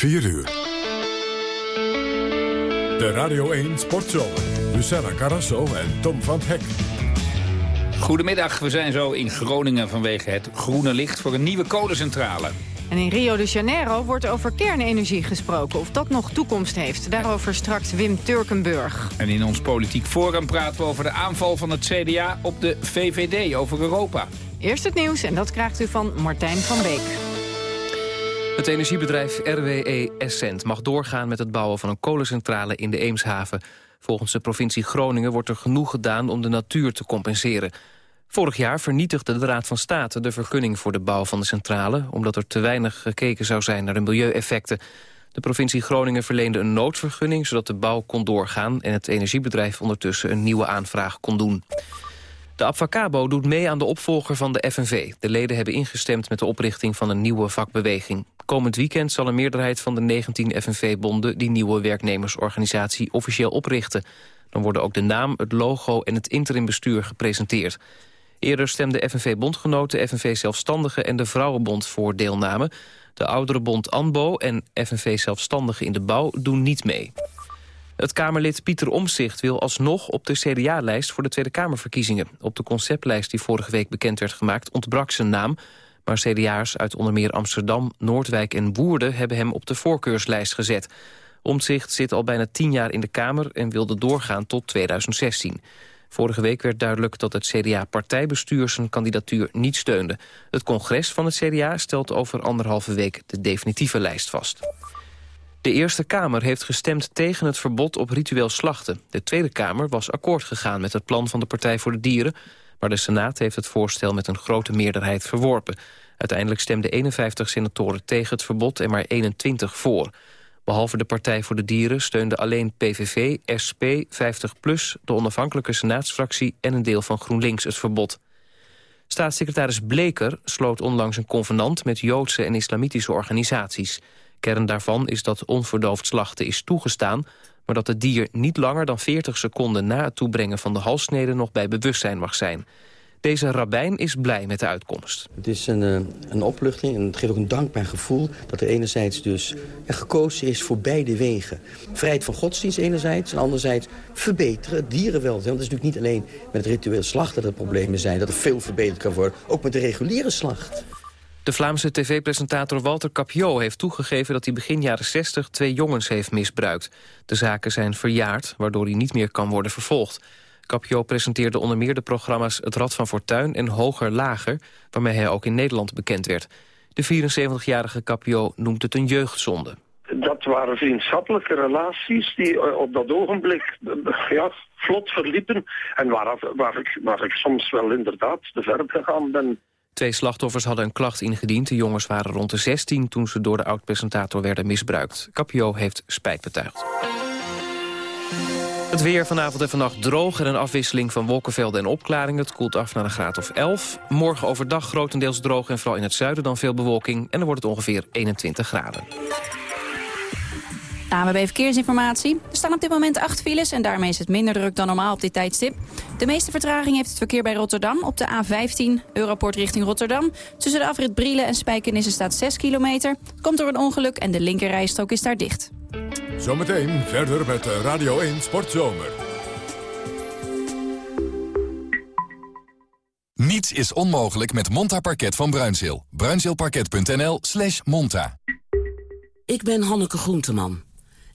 4 uur. De Radio 1 Sportzomer. Luciana Carrasso en Tom van Hek. Goedemiddag, we zijn zo in Groningen vanwege het groene licht voor een nieuwe kolencentrale. En in Rio de Janeiro wordt over kernenergie gesproken. Of dat nog toekomst heeft. Daarover straks Wim Turkenburg. En in ons politiek forum praten we over de aanval van het CDA op de VVD over Europa. Eerst het nieuws en dat krijgt u van Martijn van Beek. Het energiebedrijf RWE Essent mag doorgaan met het bouwen van een kolencentrale in de Eemshaven. Volgens de provincie Groningen wordt er genoeg gedaan om de natuur te compenseren. Vorig jaar vernietigde de Raad van State de vergunning voor de bouw van de centrale... omdat er te weinig gekeken zou zijn naar de milieueffecten. De provincie Groningen verleende een noodvergunning... zodat de bouw kon doorgaan en het energiebedrijf ondertussen een nieuwe aanvraag kon doen. De Abfacabo doet mee aan de opvolger van de FNV. De leden hebben ingestemd met de oprichting van een nieuwe vakbeweging. Komend weekend zal een meerderheid van de 19 FNV-bonden... die nieuwe werknemersorganisatie officieel oprichten. Dan worden ook de naam, het logo en het interimbestuur gepresenteerd. Eerder stemden FNV-bondgenoten, FNV Zelfstandigen en de Vrouwenbond voor deelname. De oudere bond ANBO en FNV Zelfstandigen in de Bouw doen niet mee. Het Kamerlid Pieter Omzicht wil alsnog op de CDA-lijst voor de Tweede Kamerverkiezingen. Op de conceptlijst die vorige week bekend werd gemaakt ontbrak zijn naam. Maar CDA'ers uit onder meer Amsterdam, Noordwijk en Woerden hebben hem op de voorkeurslijst gezet. Omtzigt zit al bijna tien jaar in de Kamer en wilde doorgaan tot 2016. Vorige week werd duidelijk dat het CDA-partijbestuur zijn kandidatuur niet steunde. Het congres van het CDA stelt over anderhalve week de definitieve lijst vast. De Eerste Kamer heeft gestemd tegen het verbod op ritueel slachten. De Tweede Kamer was akkoord gegaan met het plan van de Partij voor de Dieren... maar de Senaat heeft het voorstel met een grote meerderheid verworpen. Uiteindelijk stemden 51 senatoren tegen het verbod en maar 21 voor. Behalve de Partij voor de Dieren steunden alleen PVV, SP, 50PLUS... de onafhankelijke senaatsfractie en een deel van GroenLinks het verbod. Staatssecretaris Bleker sloot onlangs een convenant... met Joodse en islamitische organisaties. Kern daarvan is dat onverdoofd slachten is toegestaan... maar dat het dier niet langer dan 40 seconden na het toebrengen van de halssnede... nog bij bewustzijn mag zijn. Deze rabbijn is blij met de uitkomst. Het is een, eh, een opluchting en het geeft ook een dankbaar gevoel... dat er enerzijds dus gekozen is voor beide wegen. Vrijheid van godsdienst enerzijds en anderzijds verbeteren dierenwelzijn. Want het is natuurlijk niet alleen met het ritueel slachten dat er problemen zijn... dat er veel verbeterd kan worden, ook met de reguliere slacht. De Vlaamse tv-presentator Walter Capiot heeft toegegeven dat hij begin jaren 60 twee jongens heeft misbruikt. De zaken zijn verjaard, waardoor hij niet meer kan worden vervolgd. Capio presenteerde onder meer de programma's Het Rad van Fortuin en Hoger Lager, waarmee hij ook in Nederland bekend werd. De 74-jarige Capio noemt het een jeugdzonde. Dat waren vriendschappelijke relaties die eh, op dat ogenblik eh, ja, vlot verliepen. En waar, waar, ik, waar ik soms wel inderdaad te ver gegaan ben. Twee slachtoffers hadden een klacht ingediend. De jongens waren rond de 16 toen ze door de oud-presentator werden misbruikt. Capio heeft spijt betuigd. Het weer vanavond en vannacht droog en een afwisseling van wolkenvelden en opklaringen. Het koelt af naar een graad of 11. Morgen overdag grotendeels droog en vooral in het zuiden dan veel bewolking. En dan wordt het ongeveer 21 graden. AMB Verkeersinformatie. Er staan op dit moment acht files en daarmee is het minder druk dan normaal op dit tijdstip. De meeste vertraging heeft het verkeer bij Rotterdam op de A15, Europort richting Rotterdam. Tussen de afrit Brielen en Spijkenisse staat 6 kilometer. Komt door een ongeluk en de linkerrijstrook is daar dicht. Zometeen verder met Radio 1 Sportzomer. Niets is onmogelijk met Monta Parket van Bruinzeel. Bruinzeelparket.nl slash monta. Ik ben Hanneke Groenteman.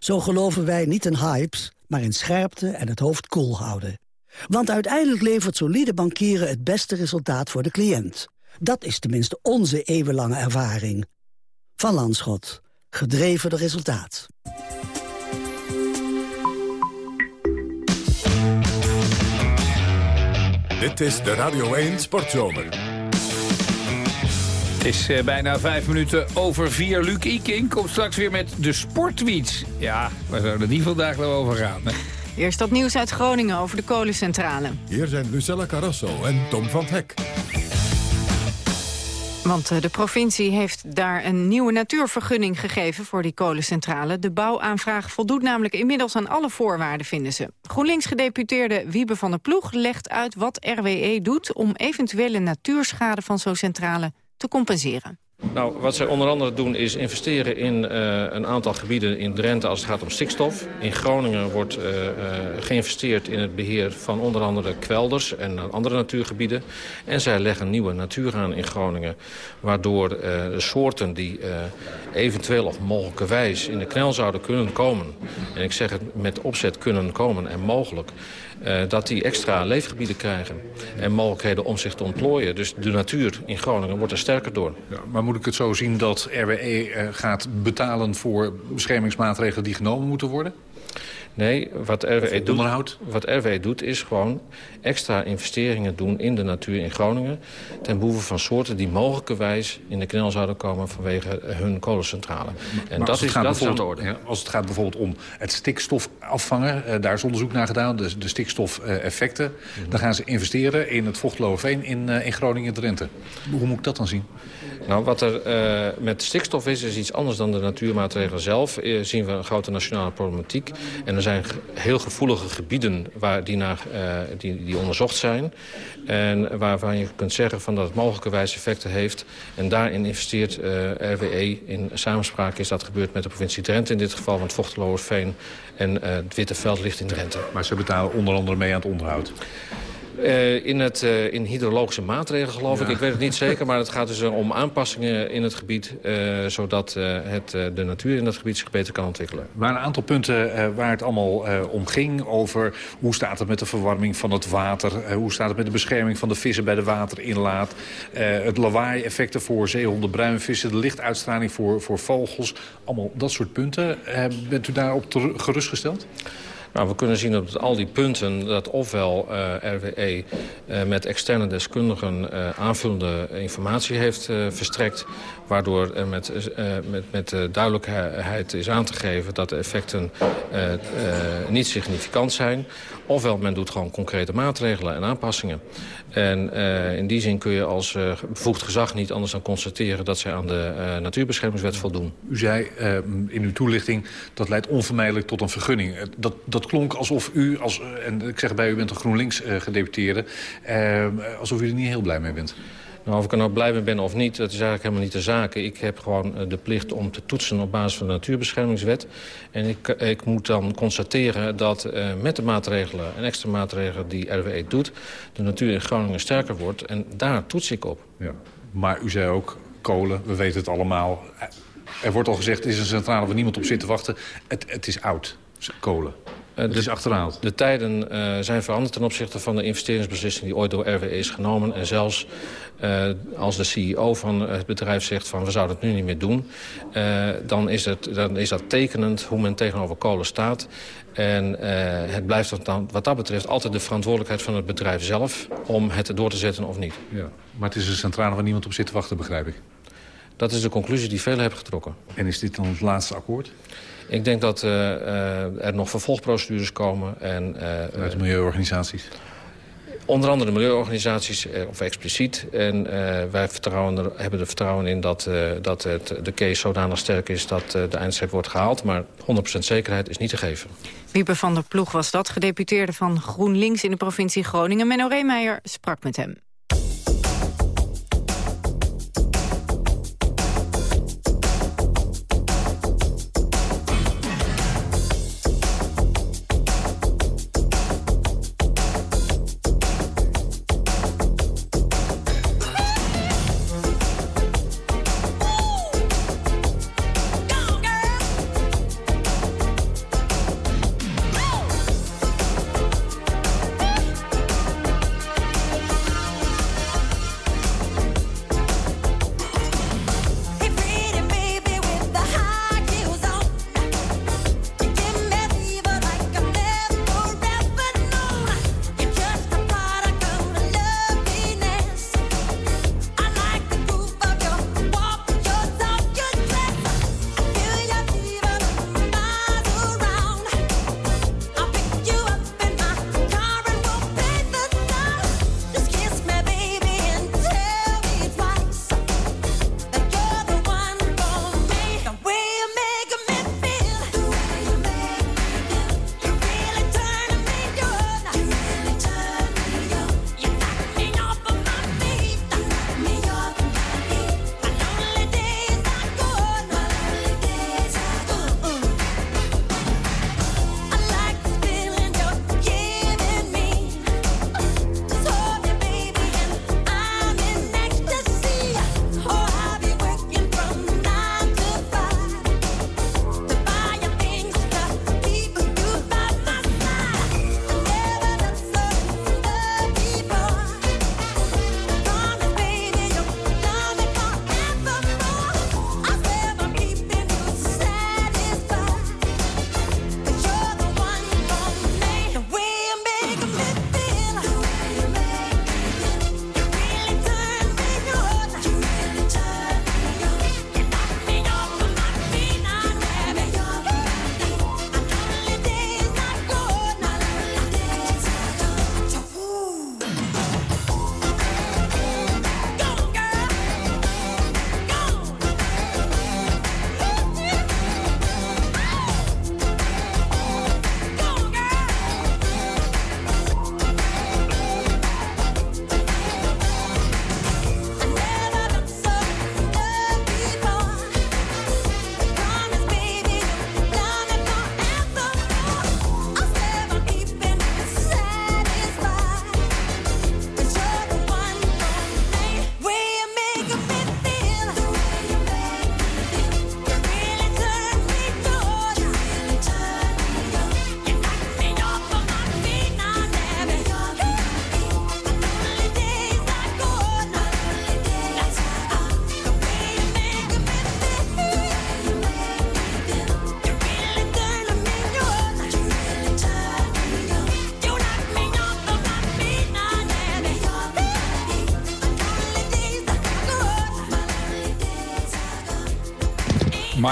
Zo geloven wij niet in hypes, maar in scherpte en het hoofd koel houden. Want uiteindelijk levert solide bankieren het beste resultaat voor de cliënt. Dat is tenminste onze eeuwenlange ervaring. Van Landschot. Gedreven door resultaat. Dit is de Radio 1 Sportzomer. Het is eh, bijna vijf minuten over vier. Luc Iking komt straks weer met de sportweets. Ja, waar zouden die vandaag nou over gaan? Hè? Eerst dat nieuws uit Groningen over de kolencentrale. Hier zijn Lucella Carrasso en Tom van Hek. Want eh, de provincie heeft daar een nieuwe natuurvergunning gegeven voor die kolencentrale. De bouwaanvraag voldoet namelijk inmiddels aan alle voorwaarden, vinden ze. GroenLinks-gedeputeerde Wiebe van der Ploeg legt uit wat RWE doet... om eventuele natuurschade van zo'n centrale te compenseren. Nou, wat zij onder andere doen is investeren in uh, een aantal gebieden in Drenthe als het gaat om stikstof. In Groningen wordt uh, uh, geïnvesteerd in het beheer van onder andere kwelders en andere natuurgebieden. En zij leggen nieuwe natuur aan in Groningen. Waardoor soorten die eventueel of mogelijkerwijs in de knel zouden kunnen komen. En ik zeg het met opzet kunnen komen en mogelijk. Uh, dat die extra leefgebieden krijgen. En mogelijkheden om zich te ontplooien. Dus de natuur in Groningen wordt er sterker door. Ja, maar moet ik het zo zien dat RWE uh, gaat betalen voor beschermingsmaatregelen die genomen moeten worden? Nee, wat RWE, doet, wat RWE doet is gewoon extra investeringen doen in de natuur in Groningen... ten behoeve van soorten die mogelijkerwijs in de knel zouden komen vanwege hun kolencentrale. En maar dat, is, dat is aan de orde. Ja, als het gaat bijvoorbeeld om het stikstof afvangen, uh, daar is onderzoek naar gedaan, de, de stikstofeffecten... Mm -hmm. dan gaan ze investeren in het vochtloverveen in, uh, in Groningen-Drenthe. Hoe moet ik dat dan zien? Nou, wat er uh, met stikstof is, is iets anders dan de natuurmaatregelen zelf. Uh, zien we een grote nationale problematiek. En er zijn heel gevoelige gebieden waar die, naar, uh, die, die onderzocht zijn. En waarvan je kunt zeggen van dat het mogelijkerwijs effecten heeft. En daarin investeert RWE. In samenspraak is dat gebeurd met de provincie Drenthe in dit geval. Want Vochteloersveen en het Witte Veld ligt in Drenthe. Maar ze betalen onder andere mee aan het onderhoud. Uh, in, het, uh, in hydrologische maatregelen geloof ja. ik. Ik weet het niet zeker, maar het gaat dus om aanpassingen in het gebied... Uh, zodat het, de natuur in dat gebied zich beter kan ontwikkelen. Er waren een aantal punten waar het allemaal om ging. Over hoe staat het met de verwarming van het water? hoe staat het met de bescherming van de vissen bij de waterinlaat? het lawaai-effecten voor zeehonden, bruinvissen... de lichtuitstraling voor, voor vogels. Allemaal dat soort punten. bent u daarop gerustgesteld? Nou, we kunnen zien dat al die punten dat ofwel uh, RWE uh, met externe deskundigen uh, aanvullende informatie heeft verstrekt... waardoor er met, met, met duidelijkheid is aan te geven dat de effecten niet significant zijn. Ofwel men doet gewoon concrete maatregelen en aanpassingen. En in die zin kun je als bevoegd gezag niet anders dan constateren... dat zij aan de natuurbeschermingswet voldoen. U zei in uw toelichting dat leidt onvermijdelijk tot een vergunning. Dat klonk alsof u, als, en ik zeg bij u bent een GroenLinks-gedeputeerde... Uh, alsof u er niet heel blij mee bent. Nou, of ik er nou blij mee ben of niet, dat is eigenlijk helemaal niet de zaak. Ik heb gewoon de plicht om te toetsen op basis van de natuurbeschermingswet. En ik, ik moet dan constateren dat uh, met de maatregelen en extra maatregelen die RWE doet... de natuur in Groningen sterker wordt. En daar toets ik op. Ja. Maar u zei ook, kolen, we weten het allemaal. Er wordt al gezegd, het is een centrale waar niemand op zit te wachten. Het, het is oud, kolen. Het is achterhaald. De tijden uh, zijn veranderd ten opzichte van de investeringsbeslissing die ooit door RWE is genomen. En zelfs uh, als de CEO van het bedrijf zegt van we zouden het nu niet meer doen... Uh, dan, is het, dan is dat tekenend hoe men tegenover kolen staat. En het blijft dan, wat dat betreft altijd de verantwoordelijkheid van het bedrijf zelf... om het door te zetten of niet. Ja, maar het is een centrale waar niemand op zit te wachten, begrijp ik. Dat is de conclusie die velen hebben getrokken. En is dit dan het laatste akkoord? Ik denk dat uh, uh, er nog vervolgprocedures komen. En, uh, Uit de milieuorganisaties? Onder andere de milieuorganisaties, of expliciet. En wij vertrouwen er, hebben er vertrouwen in dat, dat het, de case zodanig sterk is... dat de eindstreep wordt gehaald. Maar 100% zekerheid is niet te geven. Wiebe van der Ploeg was dat, gedeputeerde van GroenLinks in de provincie Groningen. Menno Reemeijer sprak met hem.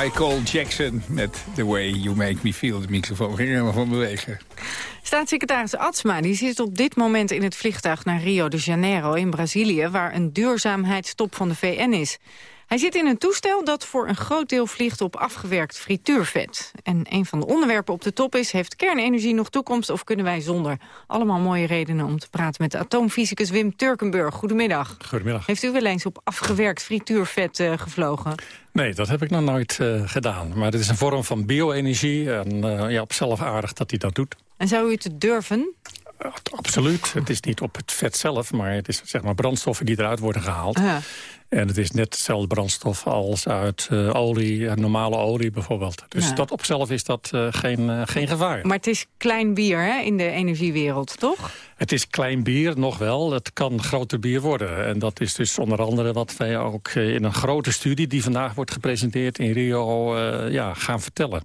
Michael Jackson met The Way You Make Me Feel. De microfoon ging helemaal van bewegen. Staatssecretaris Atsma die zit op dit moment in het vliegtuig naar Rio de Janeiro in Brazilië... waar een duurzaamheidstop van de VN is. Hij zit in een toestel dat voor een groot deel vliegt op afgewerkt frituurvet. En een van de onderwerpen op de top is... heeft kernenergie nog toekomst of kunnen wij zonder? Allemaal mooie redenen om te praten met de atoomfysicus Wim Turkenburg. Goedemiddag. Goedemiddag. Heeft u wel eens op afgewerkt frituurvet uh, gevlogen? Nee, dat heb ik nog nooit uh, gedaan. Maar het is een vorm van bio-energie. En uh, ja, op zelf aardig dat hij dat doet. En zou u het durven? Absoluut. Het is niet op het vet zelf, maar het is zeg maar brandstoffen die eruit worden gehaald. Ja. En het is net hetzelfde brandstof als uit uh, olie, normale olie bijvoorbeeld. Dus ja. dat op zelf is dat uh, geen, uh, geen gevaar. Maar het is klein bier hè, in de energiewereld, toch? Het is klein bier, nog wel. Het kan groter bier worden. En dat is dus onder andere wat wij ook in een grote studie... die vandaag wordt gepresenteerd in Rio, ja, gaan vertellen.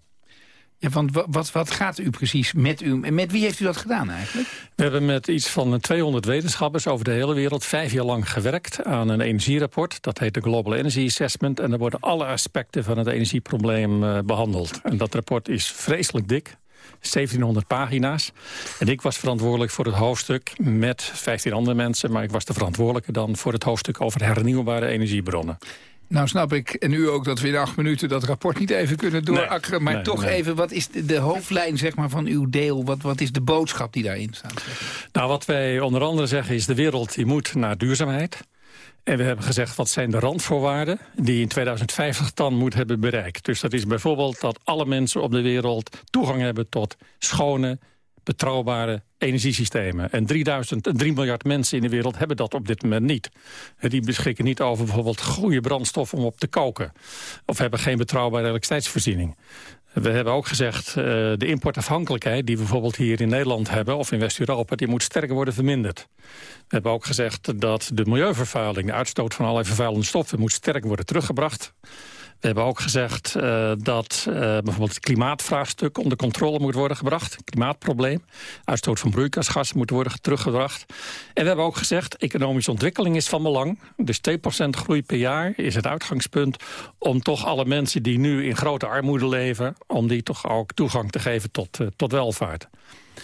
Ja, want wat, wat gaat u precies met u... Met wie heeft u dat gedaan eigenlijk? We hebben met iets van 200 wetenschappers over de hele wereld... vijf jaar lang gewerkt aan een energierapport. Dat heet de Global Energy Assessment. En daar worden alle aspecten van het energieprobleem uh, behandeld. En dat rapport is vreselijk dik. 1700 pagina's. En ik was verantwoordelijk voor het hoofdstuk met 15 andere mensen... maar ik was de verantwoordelijke dan voor het hoofdstuk over hernieuwbare energiebronnen. Nou snap ik, en u ook, dat we in acht minuten dat rapport niet even kunnen doorakkeren. Nee, maar nee, toch nee. even, wat is de, de, hoofdlijn zeg maar, van uw deel? Wat, wat is de boodschap die daarin staat? Nou, wat wij onder andere zeggen is de wereld die moet naar duurzaamheid. En we hebben gezegd, wat zijn de randvoorwaarden die in 2050 dan moet hebben bereikt. Dus dat is bijvoorbeeld dat alle mensen op de wereld toegang hebben tot schone, betrouwbare energiesystemen. En 3000, 3 miljard mensen in de wereld hebben dat op dit moment niet. Die beschikken niet over bijvoorbeeld goede brandstof om op te koken. Of hebben geen betrouwbare elektriciteitsvoorziening. We hebben ook gezegd, uh, de importafhankelijkheid die we bijvoorbeeld hier in Nederland hebben... of in West-Europa, die moet sterker worden verminderd. We hebben ook gezegd dat de milieuvervuiling, de uitstoot van allerlei vervuilende stoffen... moet sterk worden teruggebracht. We hebben ook gezegd uh, dat uh, bijvoorbeeld het klimaatvraagstuk onder controle moet worden gebracht. Klimaatprobleem. Uitstoot van broeikasgassen moet worden teruggebracht. En we hebben ook gezegd, economische ontwikkeling is van belang. Dus 2% groei per jaar is het uitgangspunt om toch alle mensen die nu in grote armoede leven... om die toch ook toegang te geven tot, uh, tot welvaart.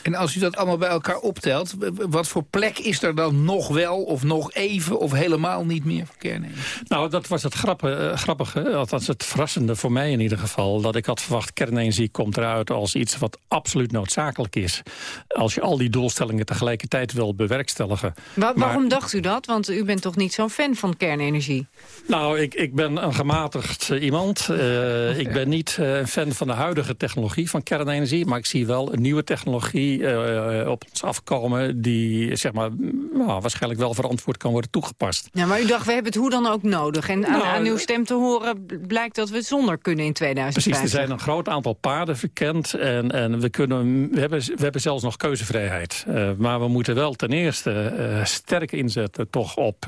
En als u dat allemaal bij elkaar optelt, wat voor plek is er dan nog wel of nog even of helemaal niet meer voor kernenergie? Nou, dat was het grappige, uh, grappige, althans het verrassende voor mij in ieder geval, dat ik had verwacht kernenergie komt eruit als iets wat absoluut noodzakelijk is. Als je al die doelstellingen tegelijkertijd wil bewerkstelligen. Wa maar, waarom dacht u dat? Want u bent toch niet zo'n fan van kernenergie? Nou, ik, ik ben een gematigd uh, iemand. Uh, okay. Ik ben niet een fan van de huidige technologie van kernenergie, maar ik zie wel een nieuwe technologie uh, op ons afkomen... die zeg maar, nou, waarschijnlijk wel verantwoord kan worden toegepast. Ja, maar u dacht, we hebben het hoe dan ook nodig. En nou, aan, aan, uw stem te horen blijkt dat we zonder kunnen in 2050. Precies, er zijn een groot aantal paden verkend. En, en we, kunnen, we, hebben, we hebben zelfs nog keuzevrijheid. Uh, maar we moeten wel ten eerste uh, sterk inzetten... toch op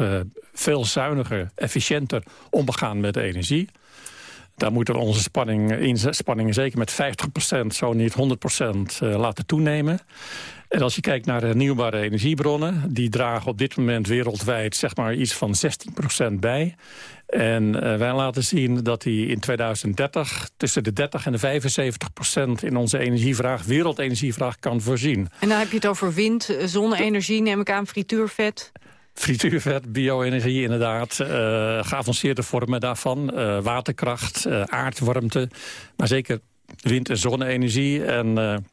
veel zuiniger, efficiënter omgaan met de energie... Daar moeten we onze spanning, inspanningen zeker met 50%, zo niet 100% laten toenemen. En als je kijkt naar hernieuwbare energiebronnen... die dragen op dit moment wereldwijd zeg maar iets van 16% bij. En uh, wij laten zien dat die in 2030 tussen de 30 en de 75 procent... in onze energievraag, wereldenergievraag, kan voorzien. En dan heb je het over wind, zonne-energie, neem ik aan, frituurvet... Frituurvet, bio-energie inderdaad, uh, geavanceerde vormen daarvan. Uh, waterkracht, uh, aardwarmte, maar zeker wind- en zonne-energie. En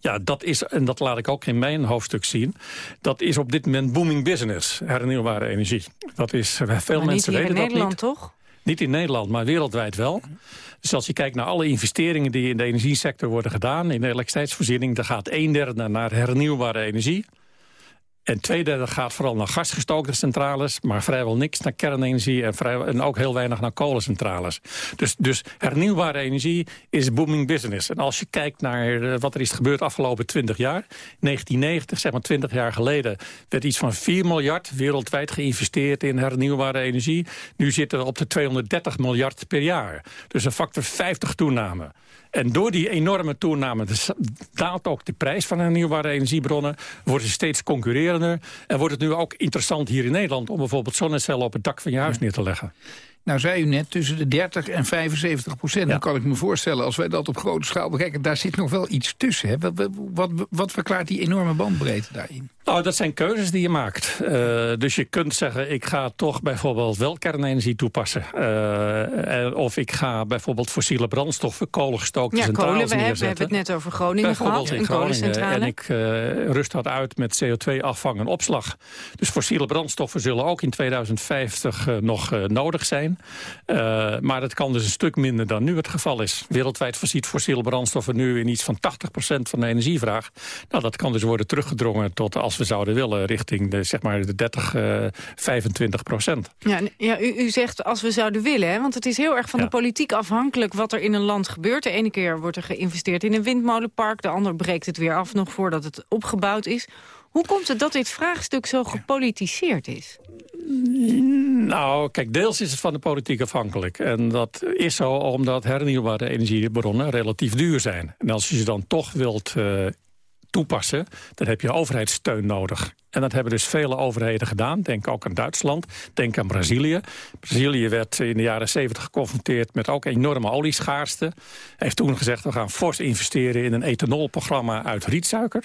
ja, dat is, en dat laat ik ook in mijn hoofdstuk zien... dat is op dit moment booming business, hernieuwbare energie. Dat is, veel maar mensen weten dat niet. in Nederland, toch? Niet in Nederland, maar wereldwijd wel. Dus als je kijkt naar alle investeringen die in de energiesector worden gedaan... in de elektriciteitsvoorziening, dan gaat een derde naar hernieuwbare energie... En twee derde gaat vooral naar gasgestookte centrales... maar vrijwel niks naar kernenergie en, en ook heel weinig naar kolencentrales. Dus, dus hernieuwbare energie is booming business. En als je kijkt naar wat er is gebeurd afgelopen 20 jaar... 1990, zeg maar 20 jaar geleden... werd iets van 4 miljard wereldwijd geïnvesteerd in hernieuwbare energie. Nu zitten we op de 230 miljard per jaar. Dus een factor 50 toename. En door die enorme toename daalt ook de prijs van hernieuwbare energiebronnen. Worden ze steeds concurrerender. En wordt het nu ook interessant hier in Nederland... om bijvoorbeeld zonnecellen op het dak van je huis neer te leggen. Nou zei u net tussen de 30 en 75 procent. Dan kan ik me voorstellen, als wij dat op grote schaal bekijken... daar zit nog wel iets tussen. Hè? Wat, wat, wat verklaart die enorme bandbreedte daarin? Nou, dat zijn keuzes die je maakt. Uh, dus je kunt zeggen, ik ga toch bijvoorbeeld wel kernenergie toepassen. Uh, of ik ga bijvoorbeeld fossiele brandstoffen, kolengestookte ja, centrales kolen, we neerzetten. Hebben, we hebben het net over Groningen gehad, een kolencentrale. En ik uh, rust dat uit met CO2-afvang en opslag. Dus fossiele brandstoffen zullen ook in 2050 nog nodig zijn. Maar dat kan dus een stuk minder dan nu het geval is. Wereldwijd voorziet fossiele brandstoffen nu in iets van 80% van de energievraag. Nou, dat kan dus worden teruggedrongen tot als we zouden willen... richting de, zeg maar de 30, uh, 25 procent. Ja, ja u, u, zegt als we zouden willen, hè? want het is heel erg van de politiek afhankelijk... wat er in een land gebeurt. De ene keer wordt er geïnvesteerd in een windmolenpark... de ander breekt het weer af nog voordat het opgebouwd is. Hoe komt het dat dit vraagstuk zo gepolitiseerd is? Nou, kijk, deels is het van de politiek afhankelijk. En dat is zo omdat hernieuwbare energiebronnen relatief duur zijn. En als je ze dan toch wilt uh, toepassen... dan heb je overheidssteun nodig. En dat hebben dus vele overheden gedaan. Denk ook aan Duitsland, denk aan Brazilië. Brazilië werd in de jaren 70 geconfronteerd met ook enorme olieschaarste. Heeft toen gezegd, we gaan fors investeren in een ethanolprogramma uit rietsuiker.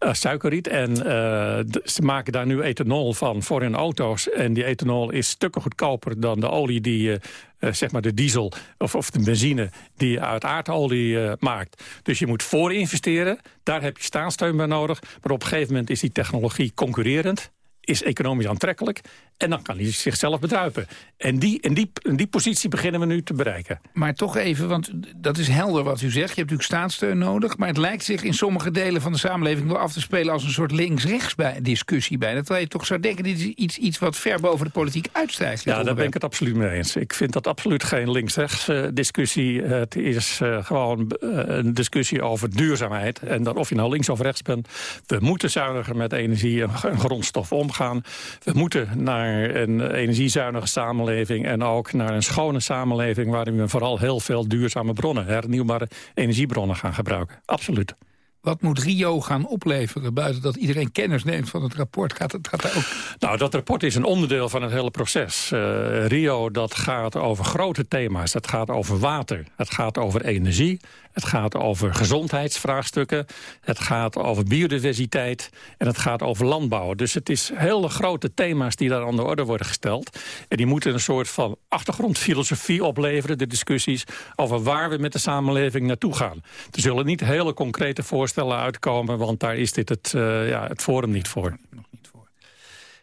Uh, suikerriet. En uh, ze maken daar nu ethanol van voor hun auto's. En die ethanol is stukken goedkoper dan de olie die je uh, zeg maar de diesel of, of de benzine die je uit aardolie uh, maakt. Dus je moet voor investeren. Daar heb je staatssteun bij nodig. Maar op een gegeven moment is die technologie concurrerend is economisch aantrekkelijk. En dan kan hij zichzelf bedruipen. En die, en, die, en die positie beginnen we nu te bereiken. Maar toch even, want dat is helder wat u zegt. Je hebt natuurlijk staatssteun nodig. Maar het lijkt zich in sommige delen van de samenleving... wel af te spelen als een soort links-rechts discussie bij. Dat je toch zou denken, dit is iets, iets wat ver boven de politiek uitstijgt. Ja, daar ben ik het absoluut mee eens. Ik vind dat absoluut geen links-rechts uh, discussie. het is uh, gewoon uh, een discussie over duurzaamheid. En dan of je nou links of rechts bent. We moeten zuiniger met energie en grondstof omgaan. We moeten naar een energiezuinige samenleving... en ook naar een schone samenleving... waarin we vooral heel veel duurzame bronnen... hernieuwbare energiebronnen gaan gebruiken. Absoluut. Wat moet Rio gaan opleveren buiten dat iedereen kennis neemt van het rapport? Gaat het, gaat ook... Nou, dat rapport is een onderdeel van het hele proces. Uh, Rio dat gaat over grote thema's. Het gaat over water, het gaat over energie... Het gaat over gezondheidsvraagstukken. Het gaat over biodiversiteit. En het gaat over landbouw. Dus het is hele grote thema's die daar aan de orde worden gesteld. En die moeten een soort van achtergrondfilosofie opleveren. De discussies over waar we met de samenleving naartoe gaan. Er zullen niet hele concrete voorstellen uitkomen. Want daar is dit het, uh, ja, het forum niet voor. Nog niet voor.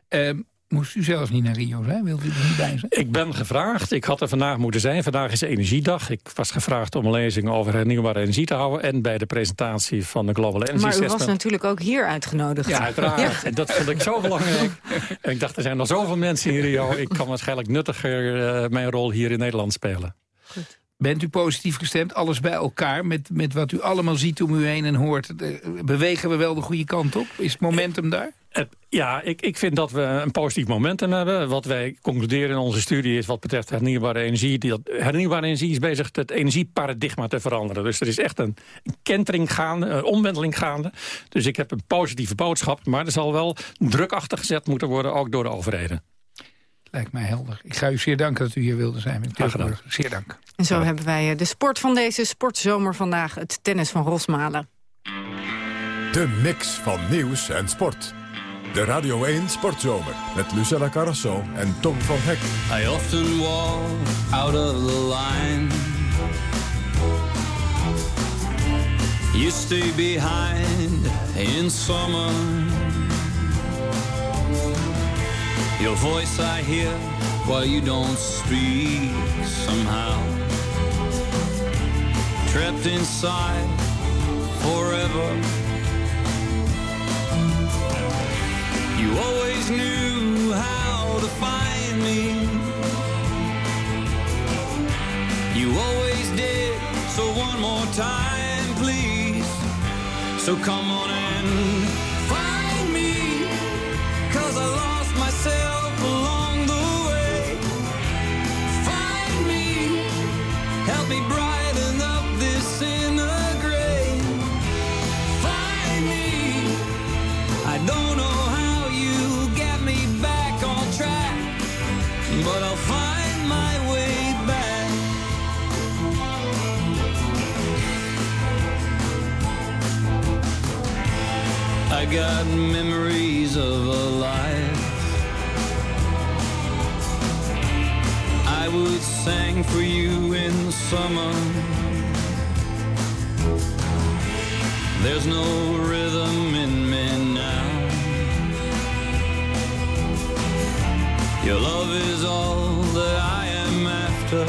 Um, Moest u zelf niet naar Rio zijn? Wilt u er niet bij zijn? Ik ben gevraagd. Ik had er vandaag moeten zijn. Vandaag is Energiedag. Ik was gevraagd om een lezing over hernieuwbare energie te houden. En bij de presentatie van de Global Energy Maar u was natuurlijk ook hier uitgenodigd. Ja, uiteraard. En dat vond ik zo belangrijk. en ik dacht, er zijn nog zoveel mensen in Rio. Ik kan waarschijnlijk nuttiger uh, mijn rol hier in Nederland spelen. Goed. Bent u positief gestemd, alles bij elkaar, met, met wat u allemaal ziet om u heen en hoort? Bewegen we wel de goede kant op? Is het momentum daar? Ja, ik, ik vind dat we een positief momentum hebben. Wat wij concluderen in onze studie is wat betreft hernieuwbare energie. Die, hernieuwbare energie is bezig het energieparadigma te veranderen. Dus er is echt een, kentering gaande, een omwenteling gaande. Dus ik heb een positieve boodschap. Maar er zal wel druk achter gezet moeten worden, ook door de overheden. Lijkt mij helder. Ik ga u zeer danken dat u hier wilde zijn. Graag gedaan. Zeer dank. En zo hebben wij eh, de sport van deze sportzomer vandaag. Het tennis van Rosmalen. De mix van nieuws en sport. De Radio 1 Sportzomer met Lucella Carrasso en Tom van Hek. I often walk out of the line. You stay behind in summer. Your voice I hear while you don't speak somehow. Trapped inside forever. You always knew how to find me. You always did, so one more time, please. So come on and got memories of a life. I would sing for you in the summer. There's no rhythm in me now. Your love is all that I am after.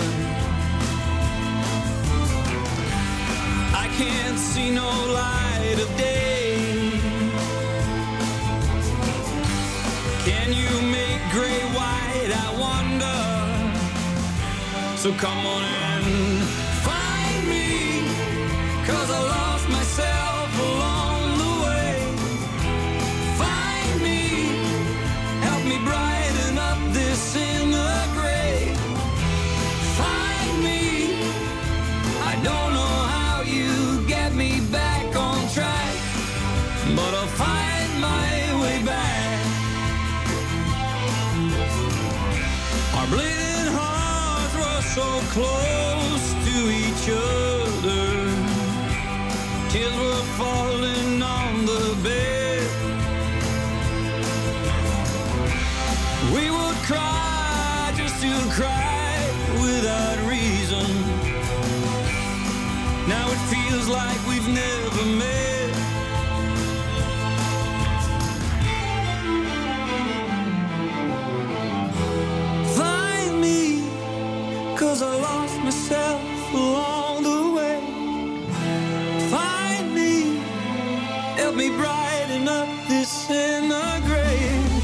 I can't see no light of day So come on and like we've never met. Find me, cause I lost myself along the way. Find me, help me brighten up this inner grave.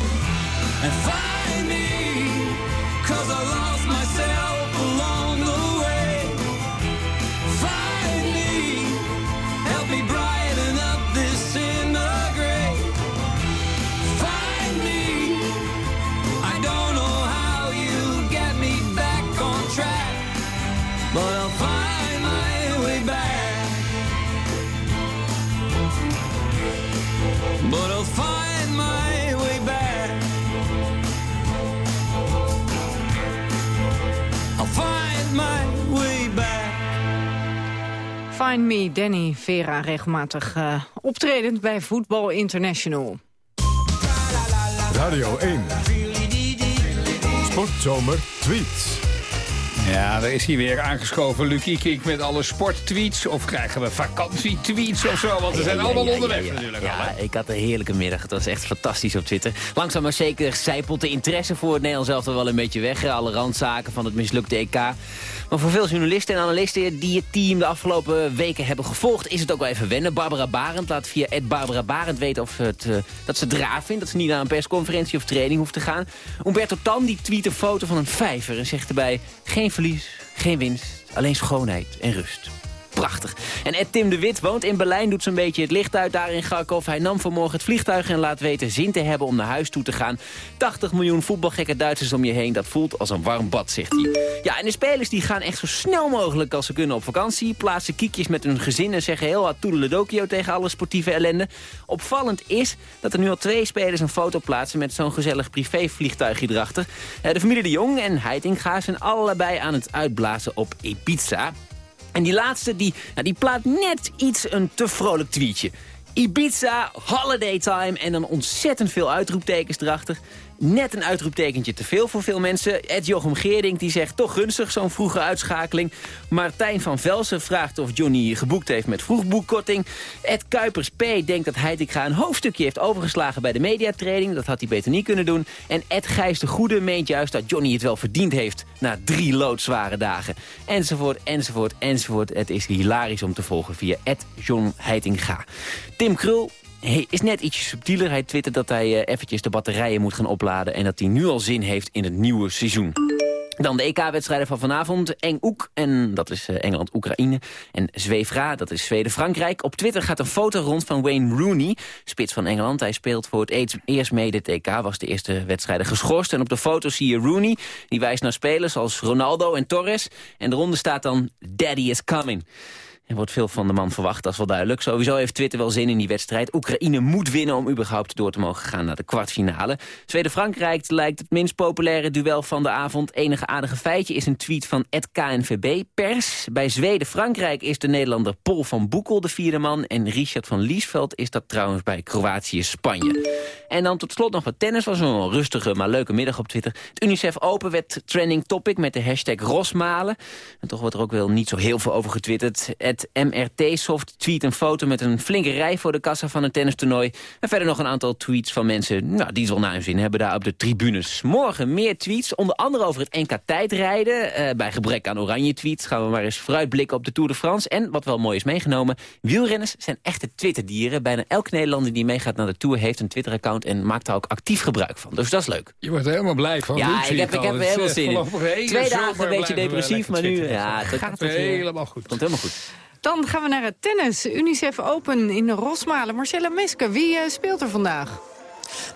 Danny Vera, regelmatig eh, optredend bij Voetbal International. Radio 1. Sportzomer tweets. Ja, er is hier weer aangeschoven Luc Ikink met alle sporttweets. Of krijgen we vakantietweets of zo? Want we zijn Ja, allemaal ja, onderweg natuurlijk. Ja, al, ik had een heerlijke middag. Het was echt fantastisch op Twitter. Langzaam maar zeker zijpelt de interesse voor het Nederlands elftal wel een beetje weg. Alle randzaken van het mislukte EK. Maar voor veel journalisten en analisten die het team de afgelopen weken hebben gevolgd... is het ook wel even wennen. Barbara Barend laat via Ed Barbara Barend weten of het, eh, dat ze raar vindt... dat ze niet naar een persconferentie of training hoeft te gaan. Umberto Tan die tweet een foto van een vijver en zegt erbij... geen verlies, geen winst, alleen schoonheid en rust. Prachtig. En Ed Tim de Wit woont in Berlijn, doet zo'n beetje het licht uit daar in Garkov. Hij nam vanmorgen het vliegtuig en laat weten zin te hebben om naar huis toe te gaan. 80 miljoen voetbalgekke Duitsers om je heen, dat voelt als een warm bad, zegt hij. Ja, en de spelers die gaan echt zo snel mogelijk als ze kunnen op vakantie. Plaatsen kiekjes met hun gezin en zeggen heel hard toedeledokio tegen alle sportieve ellende. Opvallend is dat er nu al twee spelers een foto plaatsen met zo'n gezellig privévliegtuigje erachter. Eh, De familie de Jong en Heitinga zijn allebei aan het uitblazen op Ibiza. En die laatste, die, nou, die plaat net iets een te vrolijk tweetje. Ibiza, holiday time en dan ontzettend veel uitroeptekens erachter. Net een uitroeptekentje te veel voor veel mensen. Ed Jochem Geerdink die zegt toch gunstig zo'n vroege uitschakeling. Martijn van Velsen vraagt of Johnny geboekt heeft met vroegboekkorting. Ed Kuipers P. denkt dat Heitinga een hoofdstukje heeft overgeslagen bij de mediatraining. Dat had hij beter niet kunnen doen. En Ed Gijs de Goede meent juist dat Johnny het wel verdiend heeft... na drie loodzware dagen. Enzovoort, enzovoort, enzovoort. Het is hilarisch om te volgen via Ed John Heitinga. Tim Krul hij is net ietsje subtieler. Hij twittert dat hij eh, eventjes de batterijen moet gaan opladen... en dat hij nu al zin heeft in het nieuwe seizoen. Dan de EK-wedstrijden van vanavond. Eng-Oek, en dat is eh, Engeland-Oekraïne. En Zwevra, dat is Zweden-Frankrijk. Op Twitter gaat een foto rond van Wayne Rooney, spits van Engeland. Hij speelt voor het eerst- eerst mee dit EK, was de eerste wedstrijden geschorst. En op de foto zie je Rooney, die wijst naar spelers als Ronaldo en Torres. En eronder staat dan Daddy is coming. Er wordt veel van de man verwacht, dat is wel duidelijk. Sowieso heeft Twitter wel zin in die wedstrijd. Oekraïne moet winnen om überhaupt door te mogen gaan naar de kwartfinale. Zweden-Frankrijk lijkt het minst populaire duel van de avond. Enige aardige feitje is een tweet van het KNVB Pers. Bij Zweden-Frankrijk is de Nederlander Paul van Boekel de vierde man. En Richard van Liesveld is dat trouwens bij Kroatië-Spanje. En dan tot slot nog wat tennis. was een rustige, maar leuke middag op Twitter. Het UNICEF Open werd trending topic met de hashtag Rosmalen. En toch wordt er ook wel niet zo heel veel over getwitterd. Het MRT-soft tweet een foto met een flinke rij voor de kassa van een tennistoernooi. En verder nog een aantal tweets van mensen nou, die het wel naar hun zin hebben daar op de tribunes. Morgen meer tweets, onder andere over het NK tijdrijden. Uh, bij gebrek aan oranje tweets gaan we maar eens vooruitblikken op de Tour de France. En wat wel mooi is meegenomen, wielrenners zijn echte Twitterdieren. Bijna elk Nederlander die meegaat naar de Tour heeft een Twitter-account en maakt daar ook actief gebruik van. Dus dat is leuk. Je wordt er helemaal blij van. Ja, ik heb, ik heb er helemaal zin in. Twee dagen een beetje depressief, maar nu ja, het gaat het helemaal goed. Komt helemaal goed. Dan gaan we naar het tennis. Unicef Open in Rosmalen. Marcella Meske, wie uh, speelt er vandaag?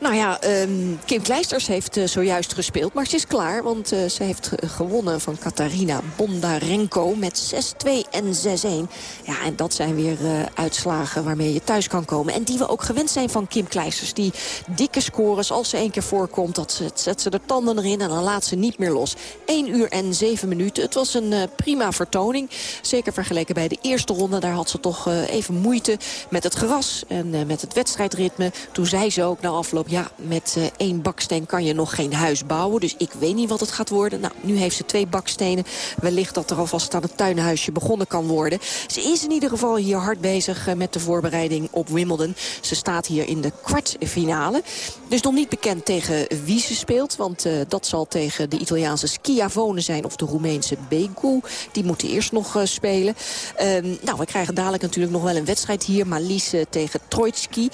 Nou ja, um, Kim Kleisters heeft uh, zojuist gespeeld. Maar ze is klaar, want uh, ze heeft gewonnen van Katarina Bondarenko met 6-2 en 6-1. Ja, en dat zijn weer uh, uitslagen waarmee je thuis kan komen. En die we ook gewend zijn van Kim Kleisters. Die dikke scores, als ze één keer voorkomt, dat ze, zet ze de tanden erin en dan laat ze niet meer los. 1 uur en 7 minuten. Het was een prima vertoning. Zeker vergeleken bij de eerste ronde. Daar had ze toch even moeite met het gras en met het wedstrijdritme. Toen zei ze ook na afloop... ja, met uh, één baksteen kan je nog geen huis bouwen. Dus ik weet niet wat het gaat worden. Nou, nu heeft ze twee bakstenen. Wellicht dat er alvast aan het tuinhuisje begonnen kan worden. Ze is in ieder geval hier hard bezig uh, met de voorbereiding op Wimbledon. Ze staat hier in de kwartfinale. Dus nog niet bekend tegen wie ze speelt. Want uh, dat zal tegen de Italiaanse Schiavone zijn of de Roemeense Begu. Die moeten eerst nog spelen. Ehm, nou, we krijgen dadelijk natuurlijk nog wel een wedstrijd hier. Malice tegen Troitsky.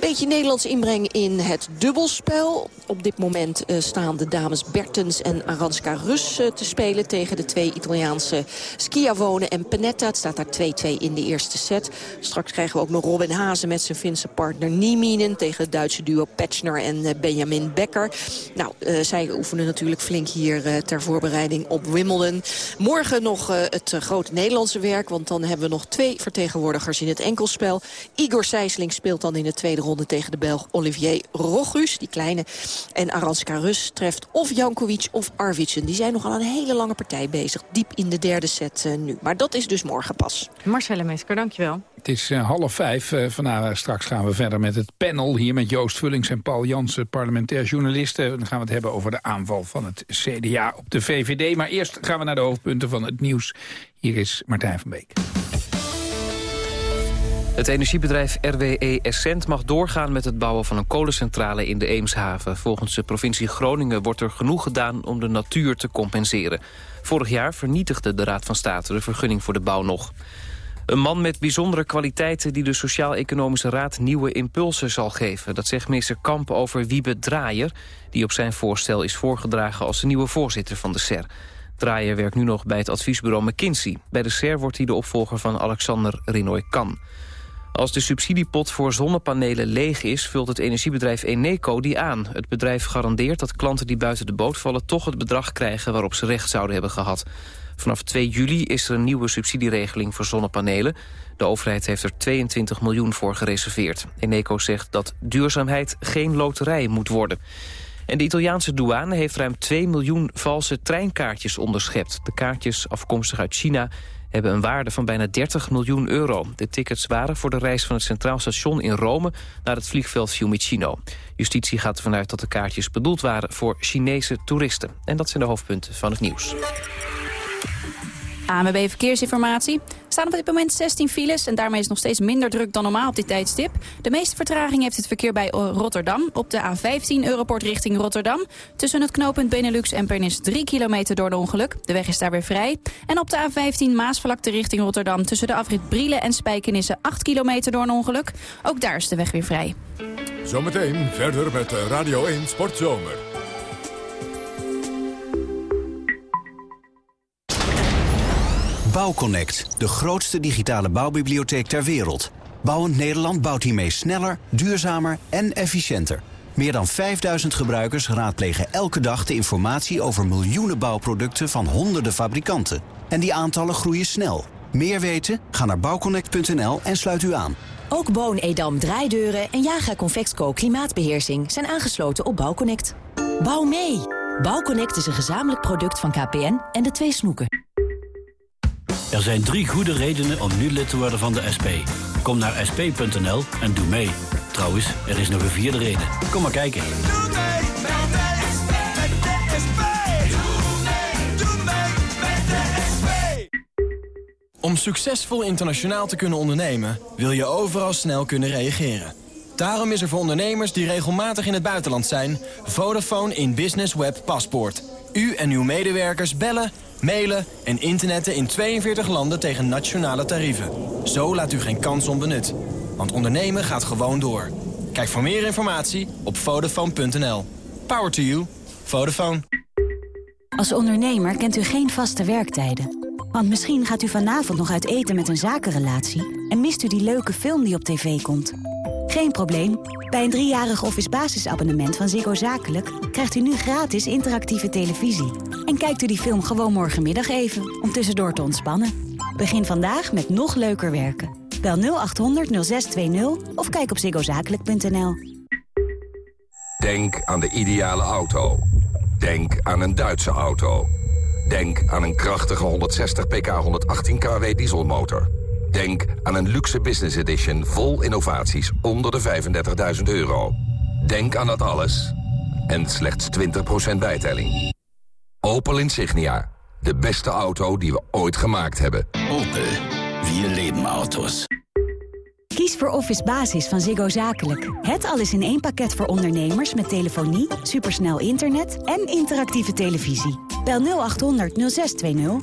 beetje Nederlands inbreng in het dubbelspel. Op dit moment uh, staan de dames Bertens en Aranska Rus uh, te spelen... tegen de twee Italiaanse Schiavone en Panetta. Het staat daar 2-2 in de eerste set. Straks krijgen we ook nog Robin Hazen met zijn Finse partner Nieminen... tegen het Duitse duo Petschner en uh, Benjamin Becker. Nou, zij oefenen natuurlijk flink hier ter voorbereiding op Wimbledon. Morgen nog het grote Nederlandse werk... want dan hebben we nog twee vertegenwoordigers in het enkelspel. Igor Sijsling speelt dan in de tweede ronde tegen de Belg Olivier Rogus, die kleine. En Aranska Rus treft of Jankovic of Arvidsson. Die zijn nogal een hele lange partij bezig. Diep in de derde set uh, nu. Maar dat is dus morgen pas. Marcelle Mesker, dankjewel. Het is uh, half vijf. Uh, vandaag straks gaan we verder met het panel. Hier met Joost Vullings en Paul Jansen, parlementair journalisten. Dan gaan we het hebben over de aanval van het CDA op de VVD. Maar eerst gaan we naar de hoofdpunten van het nieuws. Hier is Martijn van Beek. Het energiebedrijf RWE Essent mag doorgaan met het bouwen van een kolencentrale in de Eemshaven. Volgens de provincie Groningen wordt er genoeg gedaan om de natuur te compenseren. Vorig jaar vernietigde de Raad van State de vergunning voor de bouw nog. Een man met bijzondere kwaliteiten die de Sociaal-Economische Raad nieuwe impulsen zal geven. Dat zegt minister Kamp over Wiebe Draaier, die op zijn voorstel is voorgedragen als de nieuwe voorzitter van de SER. Draaier werkt nu nog bij het adviesbureau McKinsey. Bij de SER wordt hij de opvolger van Alexander Rinoy-Kan. Als de subsidiepot voor zonnepanelen leeg is... vult het energiebedrijf Eneco die aan. Het bedrijf garandeert dat klanten die buiten de boot vallen... toch het bedrag krijgen waarop ze recht zouden hebben gehad. Vanaf 2 juli is er een nieuwe subsidieregeling voor zonnepanelen. De overheid heeft er 22 miljoen voor gereserveerd. Eneco zegt dat duurzaamheid geen loterij moet worden. En de Italiaanse douane heeft ruim 2 miljoen valse treinkaartjes onderschept. De kaartjes, afkomstig uit China, hebben een waarde van bijna 30 miljoen euro. De tickets waren voor de reis van het Centraal Station in Rome... naar het vliegveld Fiumicino. Justitie gaat ervan uit dat de kaartjes bedoeld waren voor Chinese toeristen. En dat zijn de hoofdpunten van het nieuws. ANWB Verkeersinformatie. Er staan op dit moment 16 files en daarmee is nog steeds minder druk dan normaal op dit tijdstip. De meeste vertraging heeft het verkeer bij Rotterdam. Op de A15 Europort richting Rotterdam. Tussen het knooppunt Benelux en Pernis 3 kilometer door de ongeluk. De weg is daar weer vrij. En op de A15 Maasvlakte richting Rotterdam. Tussen de afrit Brielen en Spijkenisse 8 kilometer door een ongeluk. Ook daar is de weg weer vrij. Zometeen verder met Radio 1 Sportzomer. Bouwconnect, de grootste digitale bouwbibliotheek ter wereld. Bouwend Nederland bouwt hiermee sneller, duurzamer en efficiënter. Meer dan 5000 gebruikers raadplegen elke dag de informatie over miljoenen bouwproducten van honderden fabrikanten. En die aantallen groeien snel. Meer weten? Ga naar bouwconnect.nl en sluit u aan. Ook Boon Edam draaideuren en Jaga Convexco klimaatbeheersing zijn aangesloten op Bouwconnect. Bouw mee! Bouwconnect is een gezamenlijk product van KPN en de twee snoeken. Er zijn drie goede redenen om nu lid te worden van de SP. Kom naar sp.nl en doe mee. Trouwens, er is nog een vierde reden. Kom maar kijken. Om succesvol internationaal te kunnen ondernemen... wil je overal snel kunnen reageren. Daarom is er voor ondernemers die regelmatig in het buitenland zijn... Vodafone in Business Web Paspoort. U en uw medewerkers bellen, mailen en internetten in 42 landen tegen nationale tarieven. Zo laat u geen kans onbenut. Want ondernemen gaat gewoon door. Kijk voor meer informatie op Vodafone.nl. Power to you. Vodafone. Als ondernemer kent u geen vaste werktijden. Want misschien gaat u vanavond nog uit eten met een zakenrelatie... en mist u die leuke film die op tv komt. Geen probleem. Bij een driejarig office basisabonnement van Ziggo Zakelijk... krijgt u nu gratis interactieve televisie. En kijkt u die film gewoon morgenmiddag even, om tussendoor te ontspannen. Begin vandaag met nog leuker werken. Bel 0800 0620 of kijk op ziggozakelijk.nl. Denk aan de ideale auto. Denk aan een Duitse auto. Denk aan een krachtige 160 pk 118 kW dieselmotor. Denk aan een luxe business edition vol innovaties onder de 35.000 euro. Denk aan dat alles en slechts 20% bijtelling. Opel Insignia. De beste auto die we ooit gemaakt hebben. Opel. Wir leben Autos. Kies voor Office Basis van Ziggo Zakelijk. Het alles in één pakket voor ondernemers met telefonie, supersnel internet en interactieve televisie. Bel 0800 0620.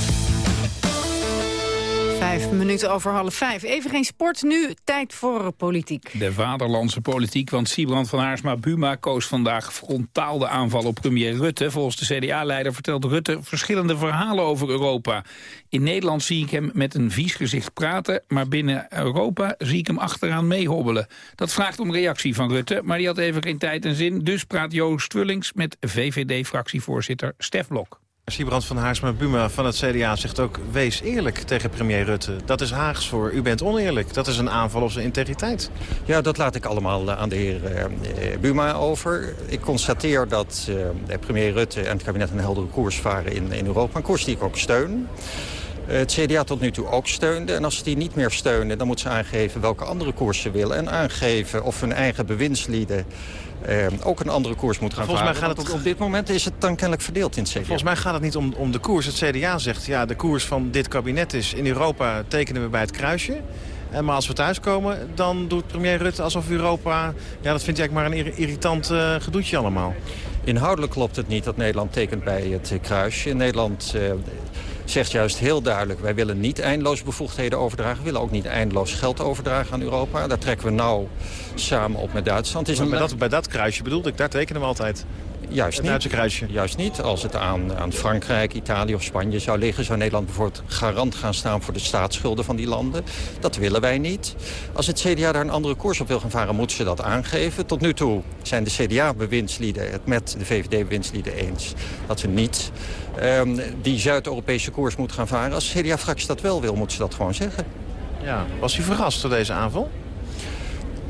Vijf minuten over half vijf. Even geen sport, nu tijd voor politiek. De vaderlandse politiek, want Siebrand van Haarsma Buma koos vandaag frontaal de aanval op premier Rutte. Volgens de CDA-leider vertelt Rutte verschillende verhalen over Europa. In Nederland zie ik hem met een vies gezicht praten, maar binnen Europa zie ik hem achteraan meehobbelen. Dat vraagt om reactie van Rutte, maar die had even geen tijd en zin. Dus praat Joost Wullings met VVD-fractievoorzitter Stef Blok. Siebrand van Haarsma Buma van het CDA zegt ook... wees eerlijk tegen premier Rutte. Dat is Haags voor. U bent oneerlijk. Dat is een aanval op zijn integriteit. Ja, dat laat ik allemaal eh, aan de heer eh, Buma over. Ik constateer dat premier Rutte en het kabinet een heldere koers varen in, in Europa. Een koers die ik ook steun. Het CDA tot nu toe ook steunde. En als ze die niet meer steunen, dan moeten ze aangeven welke andere koers ze willen. En aangeven of hun eigen bewindslieden eh, ook een andere koers moeten gaan Volgens varen. mij gaat het op dit moment is het dan kennelijk verdeeld in het CDA. Volgens mij gaat het niet om, om de koers. Het CDA zegt, ja, de koers van dit kabinet is... in Europa tekenen we bij het kruisje. En maar als we thuiskomen, dan doet premier Rutte alsof Europa... ja, dat hij eigenlijk maar een irritant uh, gedoetje allemaal. Inhoudelijk klopt het niet dat Nederland tekent bij het kruisje. Nederland uh, zegt juist heel duidelijk... wij willen niet eindeloos bevoegdheden overdragen. We willen ook niet eindeloos geld overdragen aan Europa. Daar trekken we nauw samen op met Duitsland. Is een... bij, dat, bij dat kruisje bedoelde ik, daar tekenen we altijd. Juist niet. Kruisje. Juist niet. Als het aan, aan Frankrijk, Italië of Spanje zou liggen... zou Nederland bijvoorbeeld garant gaan staan voor de staatsschulden van die landen. Dat willen wij niet. Als het CDA daar een andere koers op wil gaan varen, moeten ze dat aangeven. Tot nu toe zijn de CDA-bewindslieden het met de VVD-bewindslieden eens... dat we niet um, die Zuid-Europese koers moeten gaan varen. Als de CDA-fractie dat wel wil, moeten ze dat gewoon zeggen. Ja, was u verrast door deze aanval?